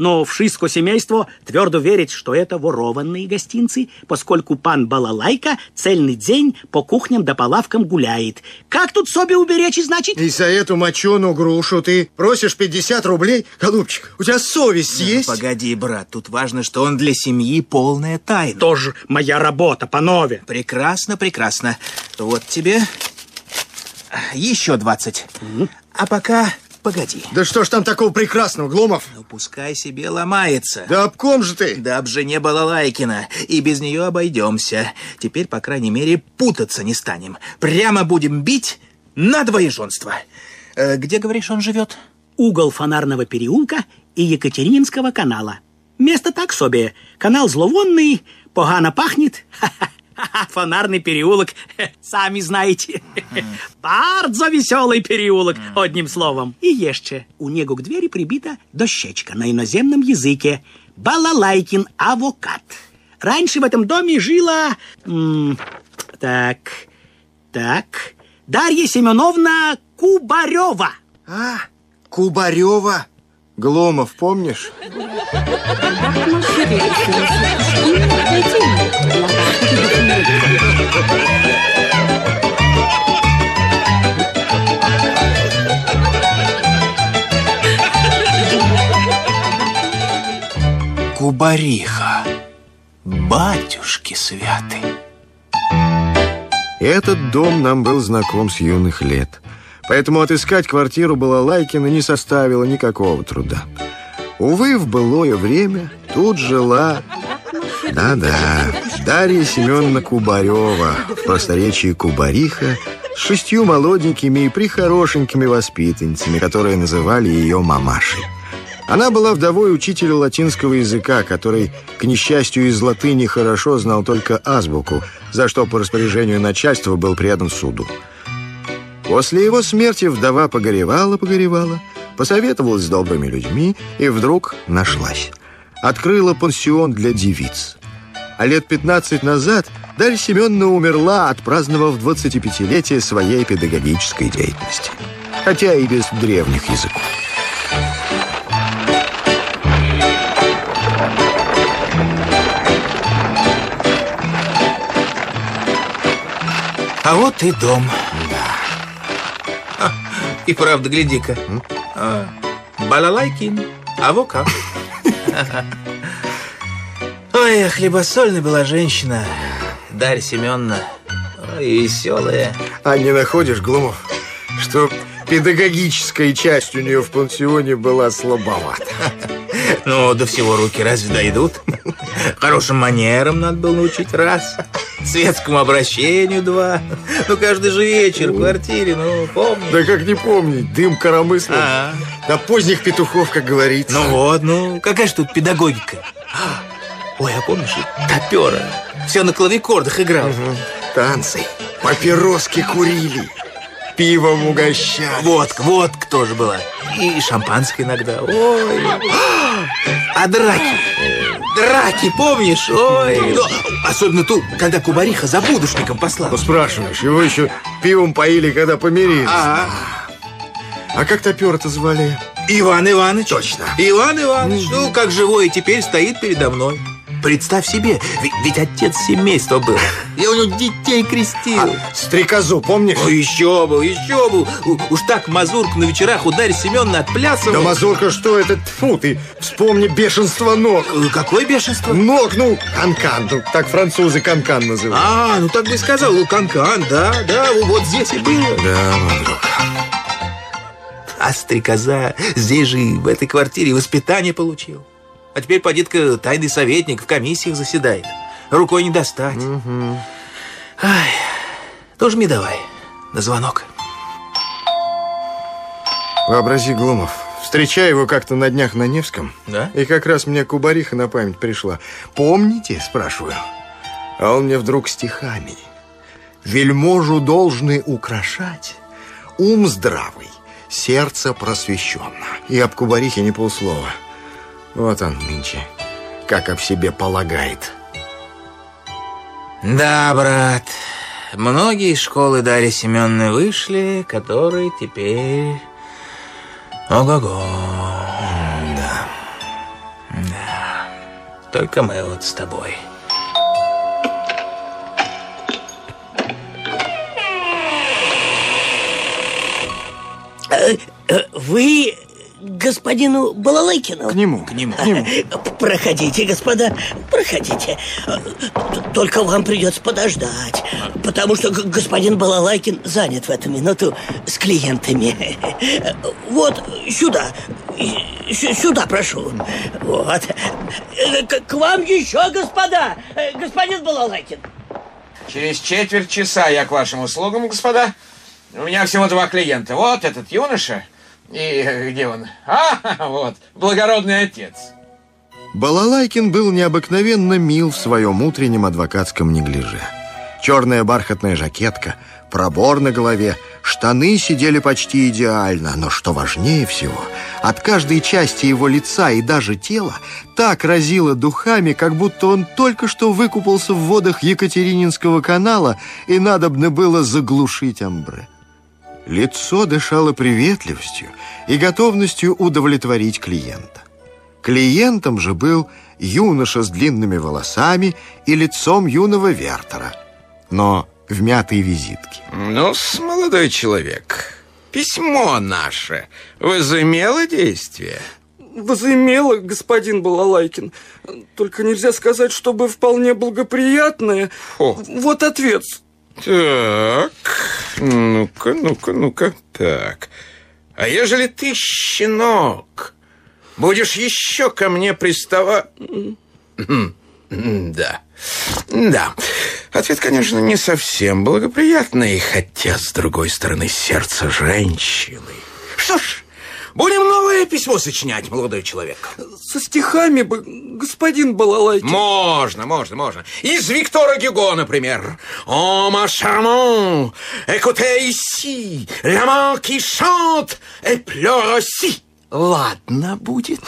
Но вшиско семейство твердо верит, что это ворованные гостинцы, поскольку пан Балалайка цельный день по кухням да по лавкам гуляет. Как тут себе уберечь, значит? И за эту моченую грушу ты просишь 50 рублей? Голубчик, у тебя совесть есть? Погоди, брат, тут важно, что он для семьи полная тайна. Тоже моя работа, панове. Прекрасно, прекрасно. Вот тебе еще 20. А пока погоди. Да что ж там такого прекрасного, Гломов? Ну, пускай себе ломается. Да об ком же ты? Да об жене Балалайкина. И без нее обойдемся. Теперь, по крайней мере, путаться не станем. Прямо будем бить на двоеженство. Э, где, говоришь, он живет? Угол Фонарного переулка и Екатерининского канала. Место так собі. Канал зловонний, погано пахнет. Ха-ха, Фонарний переулок, хе, самі знаєте. Bardzo веселий переулок, одним словом. І є ще. У нього к двері прибита дощечка на іноземном языке. Балалайкин авокат. Раньше в этом доме жила... м, так, так... Дарья Семеновна Кубарева. А, Кубарева. Гломов, помнишь? Кубариха. Батюшки святы. Этот дом нам был знаком с юных лет. Поэтому отыскать квартиру Балалайкина не составило никакого труда. Увы, в былое время тут жила... Да-да, Дарья Семеновна Кубарева, в просторечии Кубариха, с шестью молоденькими и прихорошенькими воспитанницами, которые называли ее мамашей. Она была вдовой учителя латинского языка, который, к несчастью, из латыни хорошо знал только азбуку, за что по распоряжению начальства был предан суду. После его смерти вдова погоревала-погоревала, посоветовалась с добрыми людьми и вдруг нашлась. Открыла пансион для девиц. А лет 15 назад Дарья Семеновна умерла, отпраздновав 25-летие своей педагогической деятельности. Хотя и без древних языков. А вот и дом. И правда, гляди-ка. А, Балалайкин, авокат. Ой, хлебосольная была женщина. Дарья Семеновна. Ой, веселая. А не находишь, Глумов, что педагогическая часть у нее в пансионе была слабовата? Ну, до всего руки разве дойдут? Хорошим манерам надо было научить раз. Светскому обращению два. Ну, каждый же вечер в квартире, ну, помни. Да как не помнить, дым коромыслом. А. До поздних петухов, как говорится. Ну вот, ну, какая же тут педагогика? А, Ой, а помнишь, топера? Все на клавикордах играл. Танцы, папироски курили, пивом угощали. Водка, водка тоже была. И шампанское иногда. Ой. А драки? Драки, помнишь? Ой. Ну, особенно ту, когда Кубариха за будушником послал. Ну, спрашиваешь, его еще пивом поили, когда помирились. А, А как топера-то звали? Иван Иванович. Точно. Иван Иванович, ну, как живой, и теперь стоит передо мной. Представь себе, ведь, ведь отец семейства был. Я у него детей крестил. Стрекозу, помнишь? Ну, еще был, еще был. У- Уж так мазурка на вечерах у Дарьи Семеновны отплясывал. Да, Мазурка, что это? Фу, ты вспомни бешенство ног. Э, Какое бешенство? Ног, ну, канкан, ну, так французы канкан называют. А, ну так бы и сказал, ну, канкан, да, да, вот здесь и было. Да, мой друг. А стрекоза здесь же, в этой квартире, воспитание получил. А теперь поди-ка тайный советник в комиссиях заседает. Рукой не достать. Ай, тоже мне давай на звонок. Вообрази, Глумов, встречаю его как-то на днях на Невском. Да? И как раз мне Кубариха на память пришла. Помните, спрашиваю? А он мне вдруг стихами. Вельможу должны украшать ум здравый, сердце просвещенно. И об Кубарихе не полслова. Вот он нынче, как об себе полагает. Да, брат, многие школы Дарьи Семеновны вышли, которые теперь... Ого-го. Да. Только мы вот с тобой. Э, э, Вы господину Балалайкину? К нему, к нему, к нему. Проходите, господа, проходите. Только вам придется подождать, потому что господин Балалайкин занят в эту минуту с клиентами. Вот сюда, сюда прошу. Вот. К вам еще, господа, господин Балалайкин. Через четверть часа я к вашим услугам, господа. У меня всего два клиента. Вот этот юноша. И где он? А, вот, благородный отец. Балалайкин был необыкновенно мил в своем утреннем адвокатском неглиже. Черная бархатная жакетка, пробор на голове, штаны сидели почти идеально, но что важнее всего, от каждой части его лица и даже тела так разило духами, как будто он только что выкупался в водах Екатерининского канала и надобно было заглушить амбре. Лицо дышало приветливостью и готовностью удовлетворить клиента. Клиентом же был юноша с длинными волосами и лицом юного Вертера, но в мятой визитке. ну молодой человек, письмо наше возымело действие? Возымело, господин Балалайкин. Только нельзя сказать, чтобы вполне благоприятное. Вот ответ. Так, ну-ка, ну-ка, ну-ка, так. А ежели ты, щенок, будешь еще ко мне приставать... М, Да, да. Ответ, конечно, не совсем благоприятный, хотя, с другой стороны, сердце женщины. Что ж, будем новое письмо сочинять, молодой человек. Со стихами бы, господин Балалайкин. Можно, можно, можно. Из Виктора Гюго, например. О, ма charmant, écoutez ici, l'amant qui chante et pleure aussi. Ладно будет.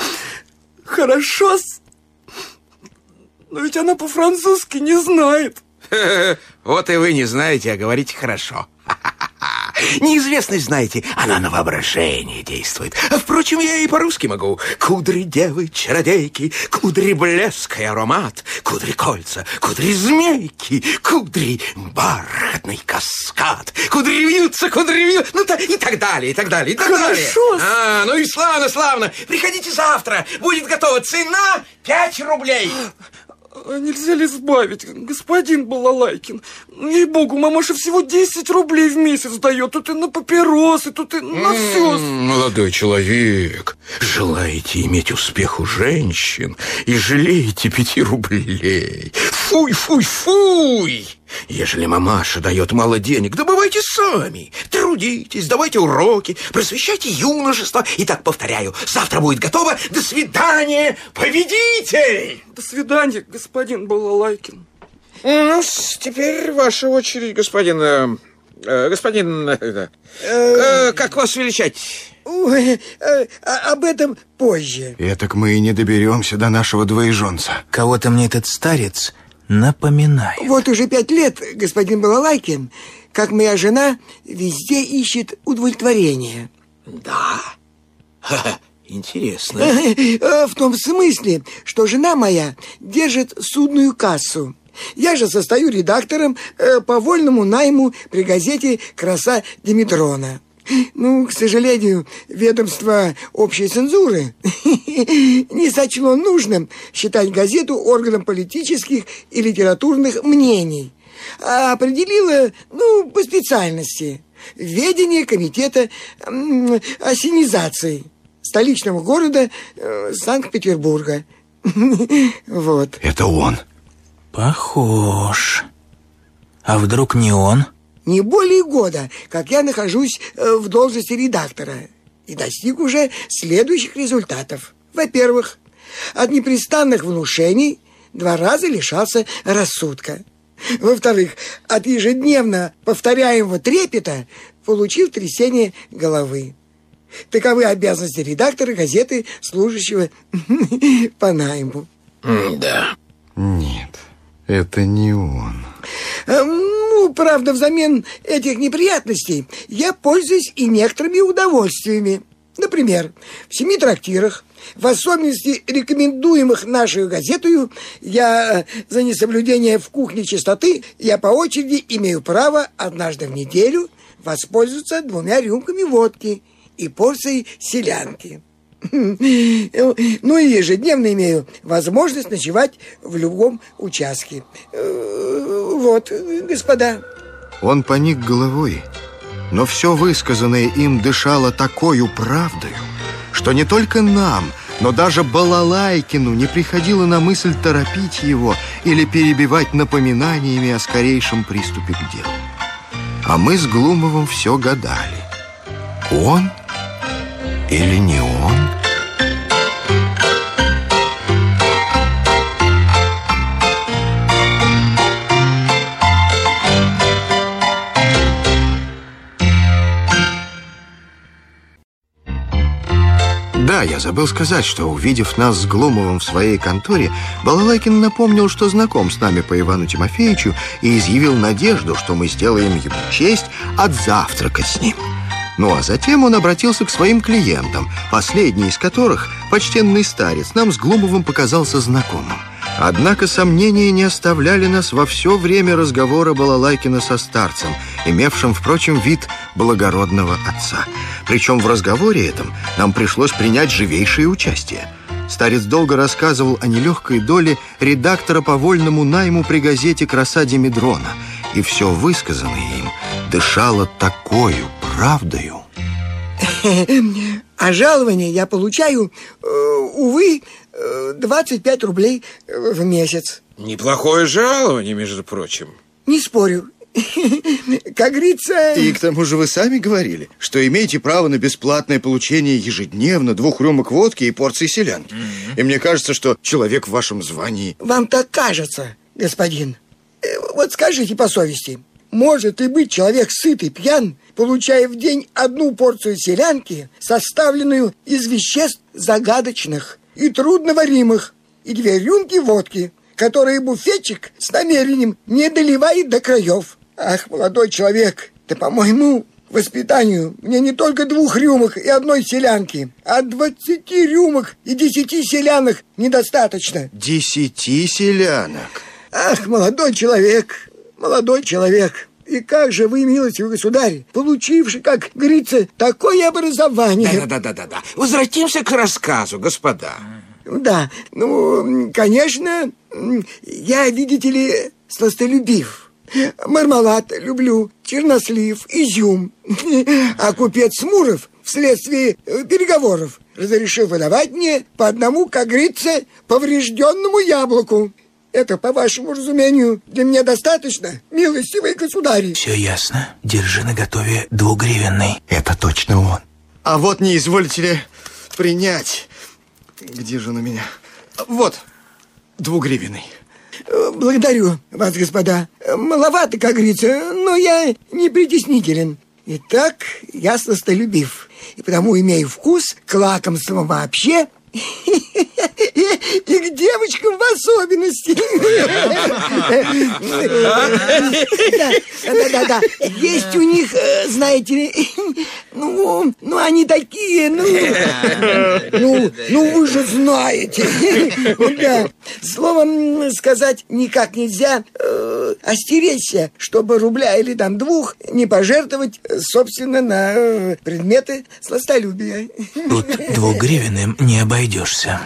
Хорошо. Но ведь она по-французски не знает. Вот и вы не знаете, а говорите хорошо. Неизвестность, знаете, она на воображение действует. А, впрочем, я и по-русски могу. Кудри девы, чародейки, кудри блеск и аромат, кудри кольца, кудри змейки, кудри бархатный каскад, кудри вьются, кудри вьются, ну та- и так далее, и так далее, и так далее. Хорошо. А, ну и славно, славно. Приходите завтра, будет готова цена 5 рублей. А нельзя ли сбавить, господин Балалайкин? Ей-богу, мамаша всего 10 рублей в месяц дает. Тут и на папиросы, тут и на все. М, Молодой человек, желаете иметь успех у женщин и жалеете пяти рублей. Фуй, фуй, фуй! Ежели мамаша дает мало денег, добывайте сами. Трудитесь, давайте уроки, просвещайте юношество. И так повторяю, завтра будет готово. До свидания, победитель! До свидания, господин Балалайкин. Ну, теперь ваша очередь, господин... э, э, господин... э, э, как вас величать? Ой, э, а- об этом позже. Этак мы и не доберемся до нашего двоеженца. Кого-то мне этот старец напоминает. Вот уже пять лет, господин Балалайкин, как моя жена везде ищет удовлетворение. Да? Интересно. Э, В том смысле, что жена моя держит судную кассу. Я же состою редактором э, по вольному найму при газете «Краса Димитрона». Ну, к сожалению, ведомство общей цензуры не сочло нужным считать газету органом политических и литературных мнений, а определило, ну, по специальности, ведение комитета осенизации столичного города э, Санкт-Петербурга. Вот. Это он. Похож. А вдруг не он? Не более года, как я нахожусь э, в должности редактора и достиг уже следующих результатов. Во-первых, от непрестанных внушений два раза лишался рассудка. Во-вторых, от ежедневно повторяемого трепета получил трясение головы. Таковы обязанности редактора газеты, служащего по найму. Да. Нет, это не он. Правда, взамен этих неприятностей я пользуюсь и некоторыми удовольствиями. Например, в семи трактирах, в особенности рекомендуемых нашей газетою, я э, за несоблюдение в кухне чистоты, я по очереди имею право однажды в неделю воспользоваться двумя рюмками водки и порцией селянки. Ну и ежедневно имею возможность ночевать в любом участке. Э, Вот, господа. Он поник головой, но все высказанное им дышало такою правдою, что не только нам, но даже Балалайкину не приходило на мысль торопить его или перебивать напоминаниями о скорейшем приступе к делу. А мы с Глумовым все гадали. Он или не он? Да, я забыл сказать, что, увидев нас с Глумовым в своей конторе, Балалайкин напомнил, что знаком с нами по Ивану Тимофеевичу и изъявил надежду, что мы сделаем ему честь отзавтракать с ним. Ну а затем он обратился к своим клиентам, последний из которых, почтенный старец, нам с Глумовым показался знакомым. Однако сомнения не оставляли нас во все время разговора Балалайкина со старцем, имевшим, впрочем, вид благородного отца. Причем в разговоре этом нам пришлось принять живейшее участие. Старец долго рассказывал о нелегкой доле редактора по вольному найму при газете «Краса Димедрона», и все высказанное им дышало такою правдою. А жалование я получаю, э, увы, 25 рублей э, в месяц. Неплохое жалование, между прочим. Не спорю. Как говорится... И к тому же вы сами говорили, что имеете право на бесплатное получение ежедневно двух рюмок водки и порции селянки. И мне кажется, что человек в вашем звании... Вам так кажется, господин. Э, Вот скажите по совести, может ли быть человек сытый, пьян, получая в день одну порцию селянки, составленную из веществ загадочных и трудноваримых, и две рюмки водки, которые буфетчик с намерением не доливает до краев? Ах, молодой человек, да, по-моему, воспитанию мне не только двух рюмок и одной селянки, а двадцати рюмок и десяти селянок недостаточно. Десяти селянок. Ах, молодой человек, молодой человек. И как же вы, милостивый государь, получивший, как говорится, такое образование... Да-да-да-да-да. Возвратимся к рассказу, господа. Да, ну, конечно, я, видите ли, сластолюбив. Мармелад люблю, чернослив, изюм. А купец Смуров вследствие э, переговоров разрешил выдавать мне по одному, как говорится, поврежденному яблоку. Это, по вашему разумению, для меня достаточно, милостивый государь? Все ясно. Держи наготове двугривенный. Это точно он. А вот не изволите ли принять? Где же на меня? Вот, двугривенный. Э, Благодарю вас, господа. Маловато, как говорится, но я не притеснителен. Итак, я сластолюбив, и потому имею вкус к лакомствам вообще и к девочкам в особенности. Да, да, да. Есть у них, э, знаете ли, ну, ну они такие, ну, ну, ну вы же знаете. Да. Словом сказать никак нельзя э, остеречься, чтобы рубля или там двух не пожертвовать, э, собственно, на предметы сластолюбия. Тут двугривенным не обойдешься.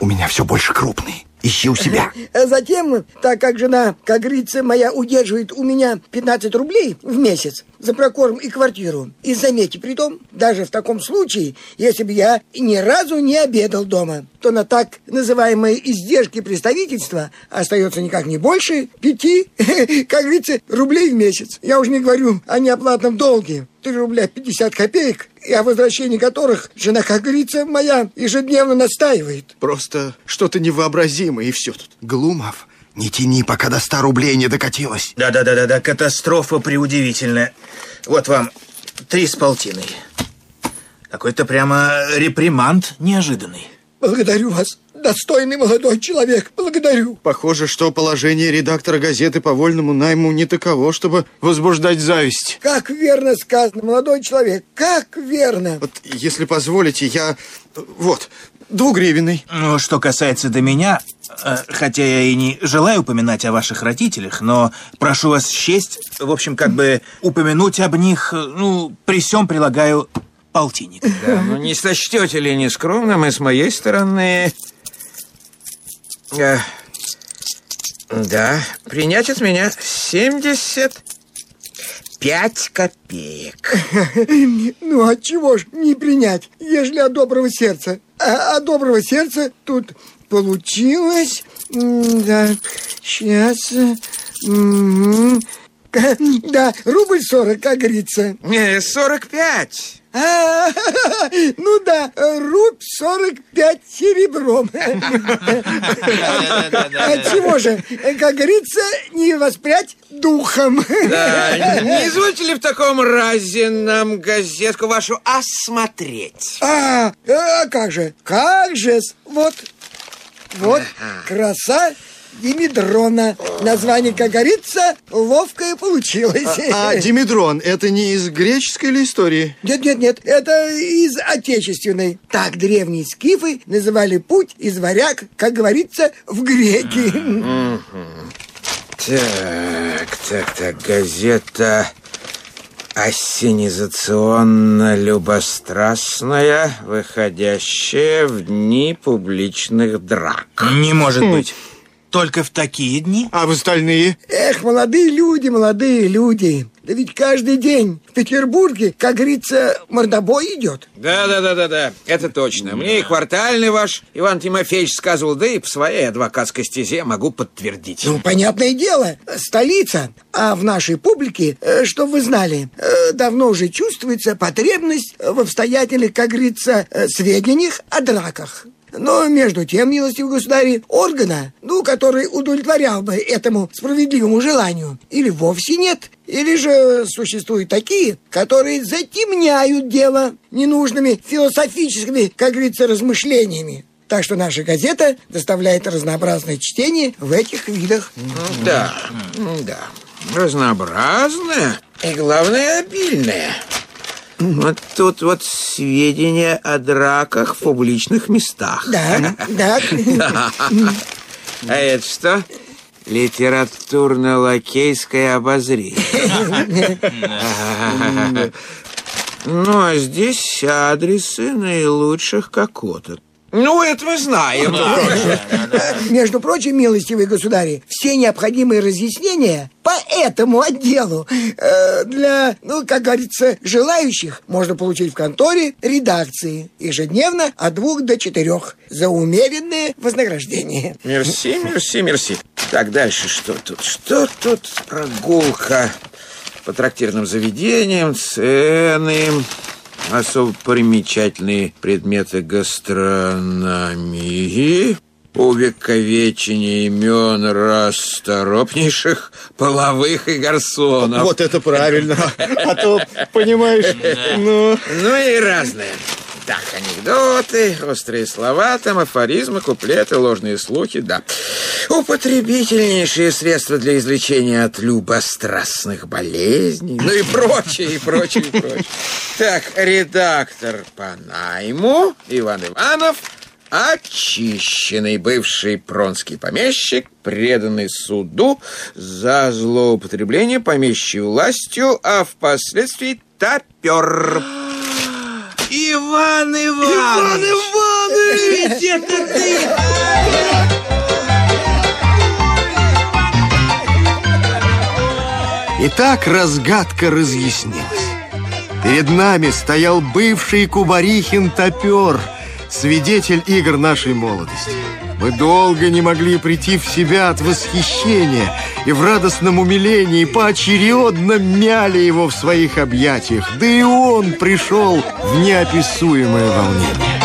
У меня все больше крупный. Ищи у себя. А затем, так как жена, как говорится, моя удерживает у меня 15 рублей в месяц за прокорм и квартиру. И заметьте, при том, даже в таком случае, если бы я ни разу не обедал дома, то на так называемые издержки представительства остается никак не больше пяти, как говорится, рублей в месяц. Я уже не говорю о неоплатном долге. 3 рубля 50 копеек, о возвращении которых жена, как говорится, моя ежедневно настаивает. Просто что-то невообразимое, и все тут. Глумов, не тяни, пока до 100 рублей не докатилось. Да-да-да-да, катастрофа преудивительная. Вот вам три с полтиной. Какой-то прямо реприманд неожиданный. Благодарю вас. Достойный молодой человек. Благодарю. Похоже, что положение редактора газеты по вольному найму не таково, чтобы возбуждать зависть. Как верно сказано, молодой человек, как верно. Вот, если позволите, я... Вот, двугривенный. Ну, что касается до меня, э, хотя я и не желаю упоминать о ваших родителях, но прошу вас счесть, в общем, как бы упомянуть об них, э, ну, при всем прилагаю полтинник. Да, ну не сочтете ли нескромным и с моей стороны... э, да, принять от меня 75 копеек. Ну, от чего ж не принять, ежели от доброго сердца? А от доброго сердца тут получилось... Да, сейчас... Да, рубль сорок, как говорится. Не, 45. А, ну да, рубь 45 серебром. От чего же, как говорится, не воспрять духом. Да, не извольте ли в таком разе нам газетку вашу осмотреть? А, а как же, как же, вот, вот, краса Димедрона. Название, как говорится, ловкое получилось. А, а Димедрон, это не из греческой ли истории? Нет, нет, нет, это из отечественной. Так древние скифы называли путь из варяг, как говорится, в греки. Так, так, так, газета осенизационно-любострастная, выходящая в дни публичных драк. Не может быть. Только в такие дни? А в остальные? Эх, молодые люди, молодые люди. Да ведь каждый день в Петербурге, как говорится, мордобой идет. Да, да, да, да, да, это точно. Мне и квартальный ваш Иван Тимофеевич сказывал, да и по своей адвокатской стезе могу подтвердить. Ну, понятное дело, столица. А в нашей публике, э, что вы знали, э, давно уже чувствуется потребность в обстоятельных, как говорится, э, сведениях о драках. Но между тем, милостивый государь, органа, ну, который удовлетворял бы этому справедливому желанию, или вовсе нет, или же существуют такие, которые затемняют дело ненужными философическими, как говорится, размышлениями. Так что наша газета доставляет разнообразное чтение в этих видах. Да, да, разнообразное и, главное, обильное. Вот тут вот сведения о драках в публичных местах. Да, да. А это что? Литературно-лакейское обозрение. Ну, а здесь адресы наилучших кокоток. Ну, это мы знаем. Между прочим, милостивые государи, все необходимые разъяснения по этому отделу э, для, ну, как говорится, желающих можно получить в конторе редакции ежедневно от двух до четырех за умеренное вознаграждение. Мерси, мерси, мерси. Так, дальше что тут? Что тут? Прогулка по трактирным заведениям, цены, особо примечательные предметы гастрономии, увековечение имен расторопнейших половых и гарсонов. Вот это правильно. А то, понимаешь, ну... Ну и разное. Так, анекдоты, острые слова, там афоризмы, куплеты, ложные слухи, да. Употребительнейшие средства для излечения от любострастных болезней. Ну и прочее, и прочее, и прочее. Так, редактор по найму Иван Иванов, очищенный бывший пронский помещик, преданный суду за злоупотребление помещей властью, а впоследствии топер. Иван Иванович! Иван Иванович! Ведь это ты! Итак, разгадка разъяснилась. Перед нами стоял бывший Кубарихин топер, свидетель игр нашей молодости. Мы долго не могли прийти в себя от восхищения и в радостном умилении поочередно мяли его в своих объятиях. Да и он пришел в неописуемое волнение.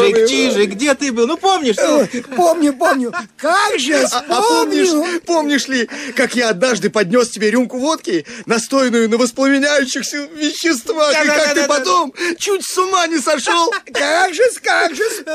Тише, Чижик, Чижик, где ты был? Ну, помнишь? Э, Помню, помню. Как же А, а помнишь, вспомню. помнишь ли, как я однажды поднес тебе рюмку водки, настойную на воспламеняющихся веществах, и как ты Да-да-да-да-да. потом чуть с ума не сошел? Как же, как же вспомню.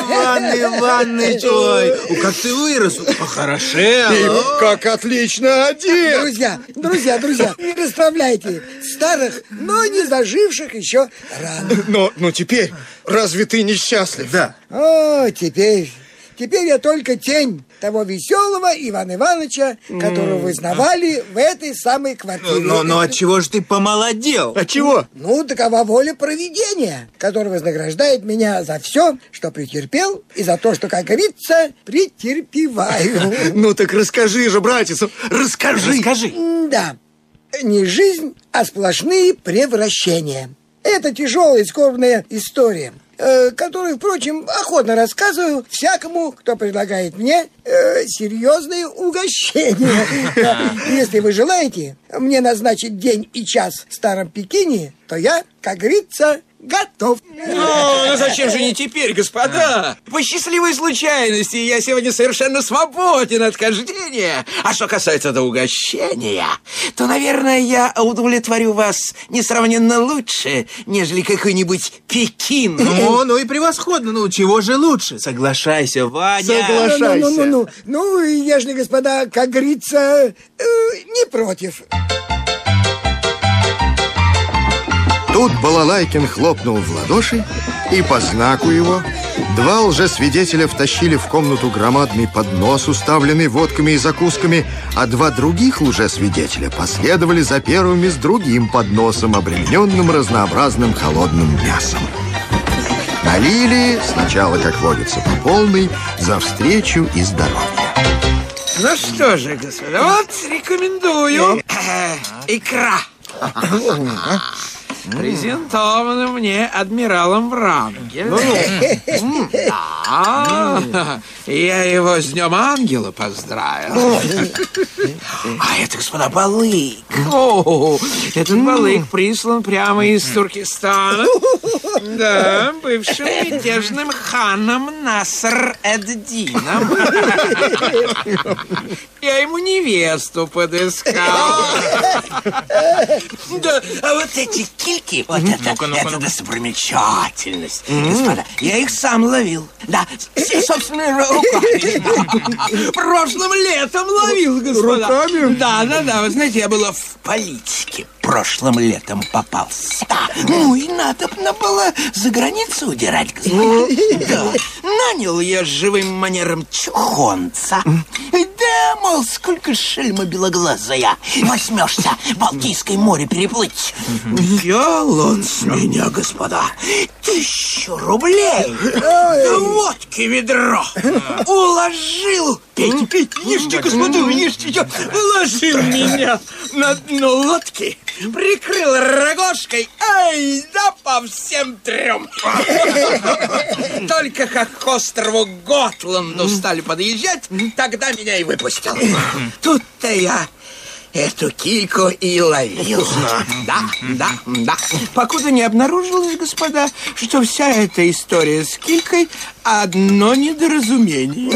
Иван Иванович, ой, ну, как ты вырос, похорошел. И о. как отлично одет! Друзья, друзья, друзья, расправляйте старых, но не заживших еще ран. Но, но теперь, разве ты несчастлив? Да. О, теперь, теперь я только тень того веселого Ивана Ивановича, которого вы знавали в этой самой квартире. Но, но от чего же ты помолодел? А чего? Ну, такова воля провидения, которое вознаграждает меня за все, что претерпел, и за то, что, как говорится, претерпеваю. Ну так расскажи же, братец, расскажи. Расскажи. Да, не жизнь, а сплошные превращения. Это тяжелая и скорбная история, э, которую, впрочем, охотно рассказываю всякому, кто предлагает мне э, серьезные угощения. Если вы желаете мне назначить день и час в Старом Пекине, то я, как говорится, готов. Ну, ну зачем же не теперь, господа? По счастливой случайности я сегодня совершенно свободен от хождения. А что касается до угощения, то, наверное, я удовлетворю вас несравненно лучше, нежели какой-нибудь Пекин. Ну, ну и превосходно, ну чего же лучше? Соглашайся, Ваня. Ну, ну, ну, ну, ну, и ежели, господа, как говорится, э, не против. Тут Балалайкин хлопнул в ладоши, и по знаку его два лжесвидетеля втащили в комнату громадный поднос, уставленный водками и закусками, а два других лжесвидетеля последовали за первыми с другим подносом, обремененным разнообразным холодным мясом. Налили сначала, как водится, по полной, за встречу и здоровье. Ну что же, господа, вот рекомендую. Э, Икра. Презентована мне адмиралом Врангель. М, Да, я его с Днем Ангела поздравил. А это, господа, балык. О, этот балык прислан прямо из Туркестана. Да, бывшим мятежным ханом Наср Эддином. Я ему невесту подыскал. Да, а вот эти кильки, вот это, это достопримечательность. Господа, я их сам ловил. Да, с- собственными руками. Прошлым летом ловил, господа. Руками? Да, да, да. Вы знаете, я была в политике. Прошлым летом попался. Да. Ну и надо было за границу удирать, господа. Да. Нанял я живым манером чухонца. Да, мол, сколько шельма белоглазая. Возьмешься Балтийское море переплыть. Взял он с меня, господа, тысячу рублей. Водки ведро. Уложил. Пейте, пейте, ешьте, господа, ешьте. Уложил меня на дно лодки. Прикрыл рогожкой. Ай, да по всем трем. Только как к острову Готланду стали подъезжать, тогда меня и выпустил. Тут-то я эту кильку и ловил. Да, да, да. Покуда не обнаружилось, господа, что вся эта история с килькой одно недоразумение.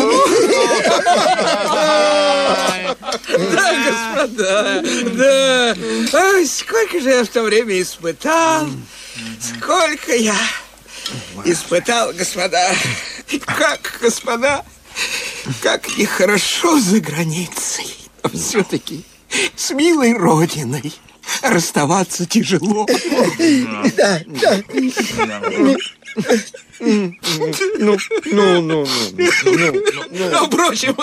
Да, господа, да. Ай, сколько же я в то время испытал, сколько я испытал, господа. Как, господа, как нехорошо за границей. Все-таки с милой родиной расставаться тяжело. Да, да. Ну, ну, ну, ну, А впрочем,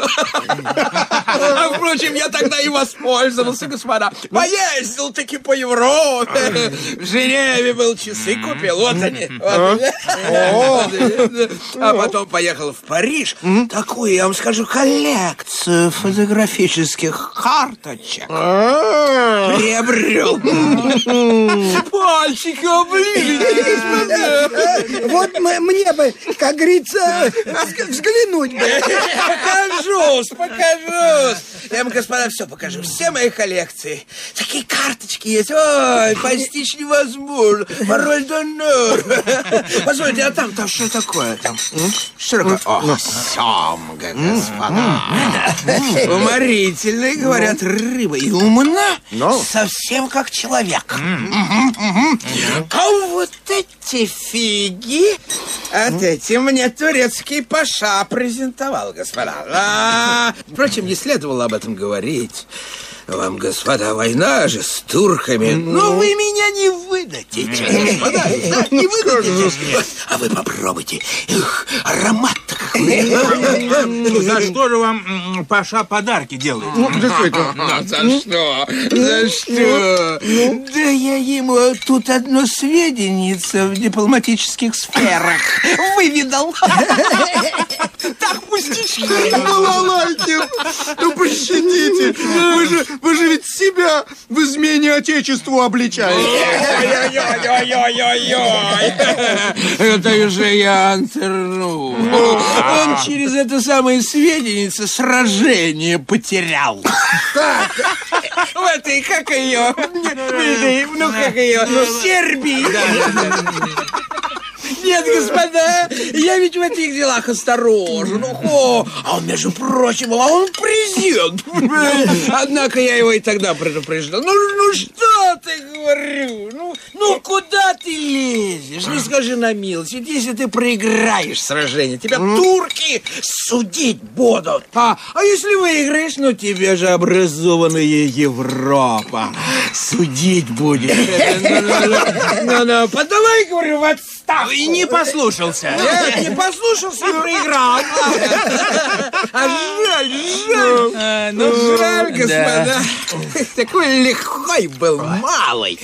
а впрочем, я тогда и воспользовался, господа. Поездил таки по Европе. В Женеве был, часы купил. Вот они. они. А потом поехал в Париж. Такую, я вам скажу, коллекцию фотографических карточек. Приобрел. Пальчики облили, господа. Вот мне бы, как говорится, взг- взглянуть бы. Покажусь, покажусь. Я вам, господа, все покажу. Все мои коллекции. Такие карточки есть. Ой, постичь невозможно. Пароль донор. Позвольте, а там, там что такое? Там, что такое? О, семга, господа. Уморительная, говорят, рыба. И умна. Совсем как человек. А вот эти фиги, от эти мне турецкий паша презентовал, господа. А, впрочем, не следовало об этом говорить. Вам, господа, война же с турками. Но вы меня не выдадите, господа. Да, не выдадите. А вы попробуйте. Эх, аромат-то какой. За что же вам Паша подарки делает? Ну, за что? За что? Да я ему тут одно сведение в дипломатических сферах выведал. Так пустячки, балалайки. Ну, пощадите. Вы же, вы же ведь себя в измене Отечеству обличаете. Ой-ой-ой-ой-ой. Это уже я антерну. Он через это самое сведение сражение потерял. В этой, как ее? Ну, как ее? Сербии. Нет, господа, я ведь в этих делах осторожен. О, а он, между прочим, а он президент. Однако я его и тогда предупреждал. Ну, ну что ты говорю? Ну, ну куда ты лезешь? Ну скажи на милость, ведь если ты проиграешь сражение, тебя турки судить будут. А, а если выиграешь, ну тебе же образованная Европа судить будет. Ну-ну, подавай, говорю, в отставку. Не послушался. Нет, не послушался и проиграл. А жаль, жаль. Ну, жаль, господа. Такой лихой был, малый.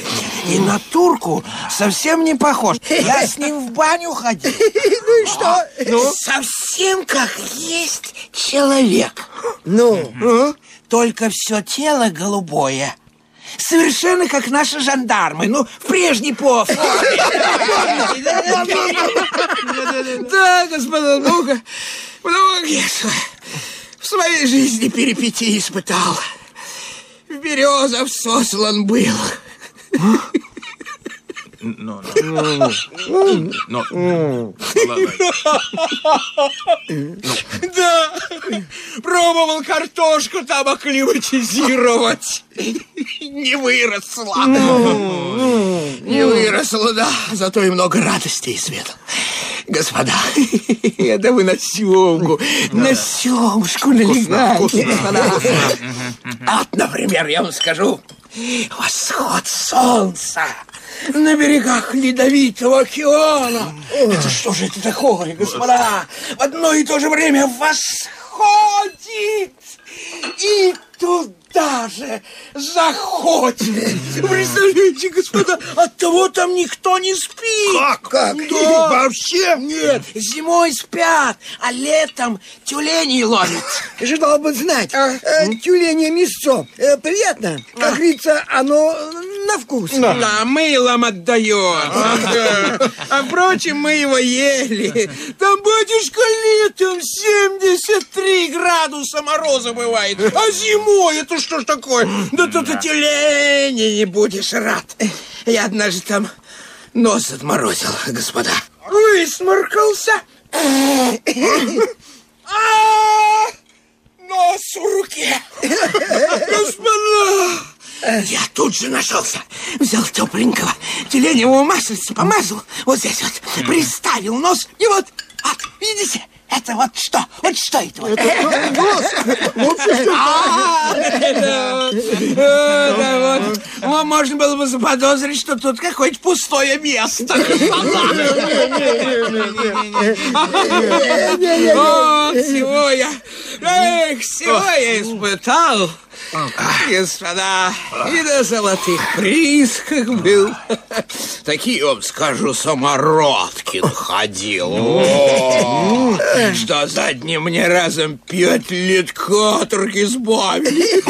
И на турку совсем не похож. Я с ним в баню ходил. Ну и что? Совсем как есть человек. Ну? Только все тело голубое. Совершенно как наши жандармы, ну, в прежней по. Да, господа, ну-ка, много я в своей жизни перипетии испытал. В Березов сослан был. Ну, ну. Ну, Да, пробовал картошку там акклиматизировать. Не выросла. Не выросла, да. Зато и много радости и света. Господа, это вы на семгу, на семушку налегайте, господа. Вот, например, я вам скажу, восход солнца на берегах Ледовитого океана. Это что же это такое, господа? В одно и то же время восходит и туда же заходит. Представляете, господа, от того там никто не спит. Как? Как? Да. Вообще? Нет, зимой спят, а летом тюленей ловят. Желал бы знать, э, тюленье мясцо э, приятно. Как говорится, оно на вкус. Да, мылом отдает. Ага. А впрочем, мы его ели. Там, батюшка, летом 73 градуса мороза бывает. А зимой это что ж такое? Да тут и тюленей не будешь рад. Я однажды там нос отморозил, господа. Высморкался. А, Нос в руке. Господа! Я тут же нашелся. Взял тепленького тюленевого маслица, помазал вот здесь вот, приставил нос, и вот, вот, видите, это вот что? Вот что это? Вот? А, это вот, это вот. Ну, Можно было бы заподозрить, что тут какое-то пустое место. Вот, всего я, эх, всего я испытал. Господа, и на золотых приисках был. Такие, вам скажу, самородкин ходил. Что задним мне разом пять лет каторги сбавили.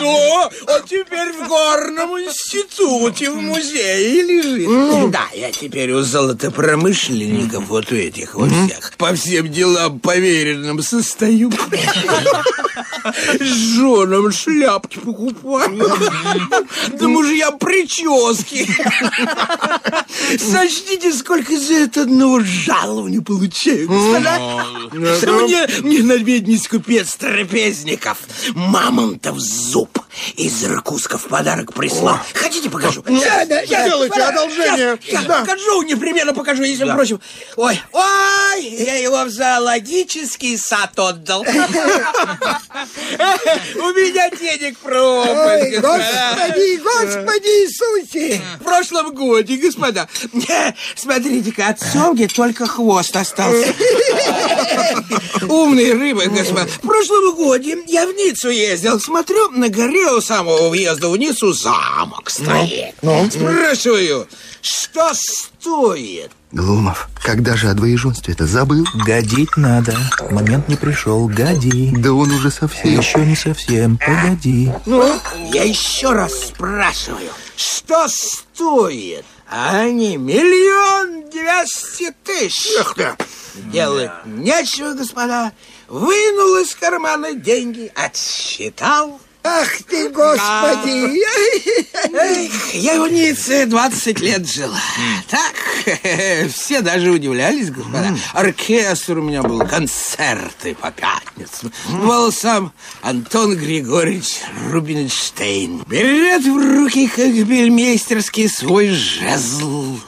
Ну, он теперь в горном институте, в музее лежит. Да, я теперь у золотопромышленников вот у этих вот всех по всем делам поверенным состою. Женам шляпки покупаю. Да мужьям прически. Сочтите, сколько за это одного жалования получаю, Мне, мне на бедность купец Трапезников мамонтов зуб из Иркутска в подарок прислал. Хотите, покажу? Да, да, Щас, сделайте одолжение. Да. покажу, непременно покажу, если Да. прочим. Ой, ой, я его в зоологический сад отдал. У меня денег пропасть, Ой. Господи, Господи Иисусе! В прошлом годе, господа. Смотрите-ка, от семги только хвост остался. Умные рыбы, господа. В прошлом годе я в Ниццу ездил. Смотрю, на горе у самого въезда в Ниццу замок стоит. Ну? Спрашиваю, что стоит? Глумов, когда же о двоеженстве-то забыл? Годить надо. Момент не пришел, годи. Да он уже совсем. Еще не совсем, погоди. Ну, я еще раз спрашиваю, что стоит? А они миллион двести тысяч. Эх ты. Делать нечего, господа. Вынул из кармана деньги, отсчитал. Ах ты, Господи! Эх, я в Ницце 20 лет жила. Так, все даже удивлялись, господа. Оркестр у меня был, концерты по пятницам. Бывал сам Антон Григорьевич Рубинштейн. Берет в руки, как бельмейстерский, свой жезл.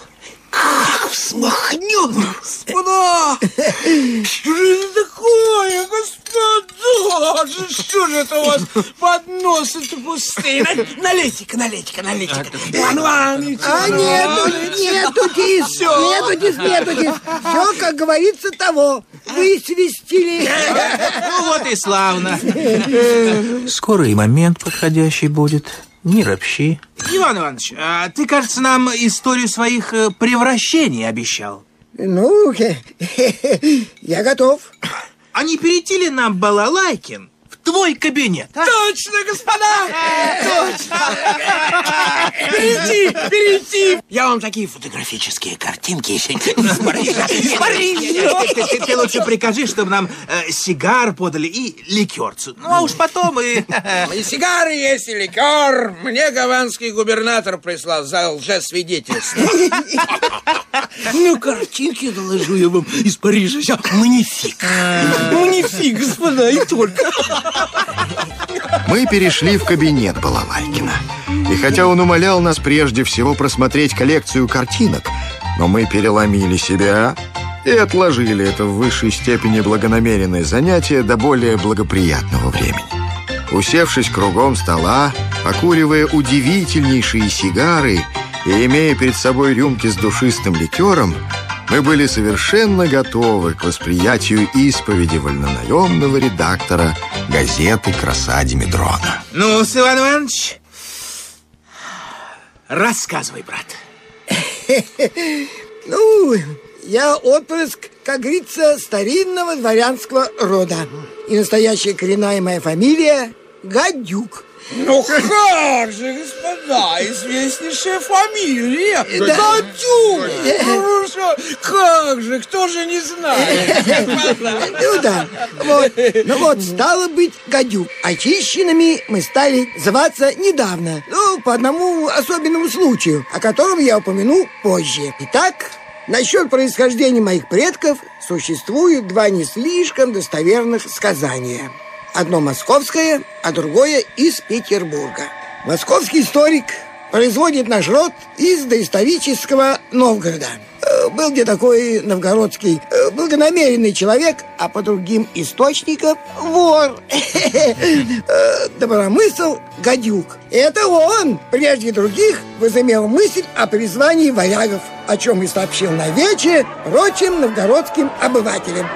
Как взмахнет, господа! Что же это такое, господа? Что же это у вас подносы-то пустые? На- Налейте-ка, налейте-ка, налейте-ка. Иван Иванович! А нету, нету тис, нету тис, нету тис. Все, как говорится, того. Вы свистили. Ну вот и славно. Скоро и момент подходящий будет. Не ропщи. Иван Иванович, а ты, кажется, нам историю своих э, превращений обещал. Ну, я готов. А не перейти ли нам, Балалайкин, твой кабинет, а? Точно, господа! Точно! Перейти, перейти! Я вам такие фотографические картинки еще Парижа! Ты, лучше прикажи, чтобы нам э, сигар подали и ликерцу. Ну, а уж потом и... И сигары есть, и ликер. Мне гаванский губернатор прислал за лжесвидетельство. Ну, картинки доложу я вам из Парижа. Манифик. Манифик, господа, и только. Мы перешли в кабинет Балалайкина. И хотя он умолял нас прежде всего просмотреть коллекцию картинок, но мы переломили себя и отложили это в высшей степени благонамеренное занятие до более благоприятного времени. Усевшись кругом стола, покуривая удивительнейшие сигары и имея перед собой рюмки с душистым ликером, мы были совершенно готовы к восприятию исповеди вольнонаемного редактора газеты «Краса Димедрона». Ну, Иван Иванович, рассказывай, брат. Ну, я отпрыск, как говорится, старинного дворянского рода. И настоящая коренная моя фамилия Гадюк. Ну как же, господа, известнейшая фамилия. Гадюк! Ну как же, кто же не знает? Ну да, вот. Ну вот, стало быть, гадюк. Очищенными мы стали зваться недавно. Ну, по одному особенному случаю, о котором я упомяну позже. Итак, насчет происхождения моих предков существуют два не слишком достоверных сказания. Одно московское, а другое из Петербурга. Московский историк производит наш род из доисторического Новгорода. Э, Был где такой новгородский э, благонамеренный человек, а по другим источникам вор. Э, Добромысл Гадюк. Это он, прежде других, возымел мысль о призвании варягов, о чем и сообщил на вече прочим новгородским обывателям.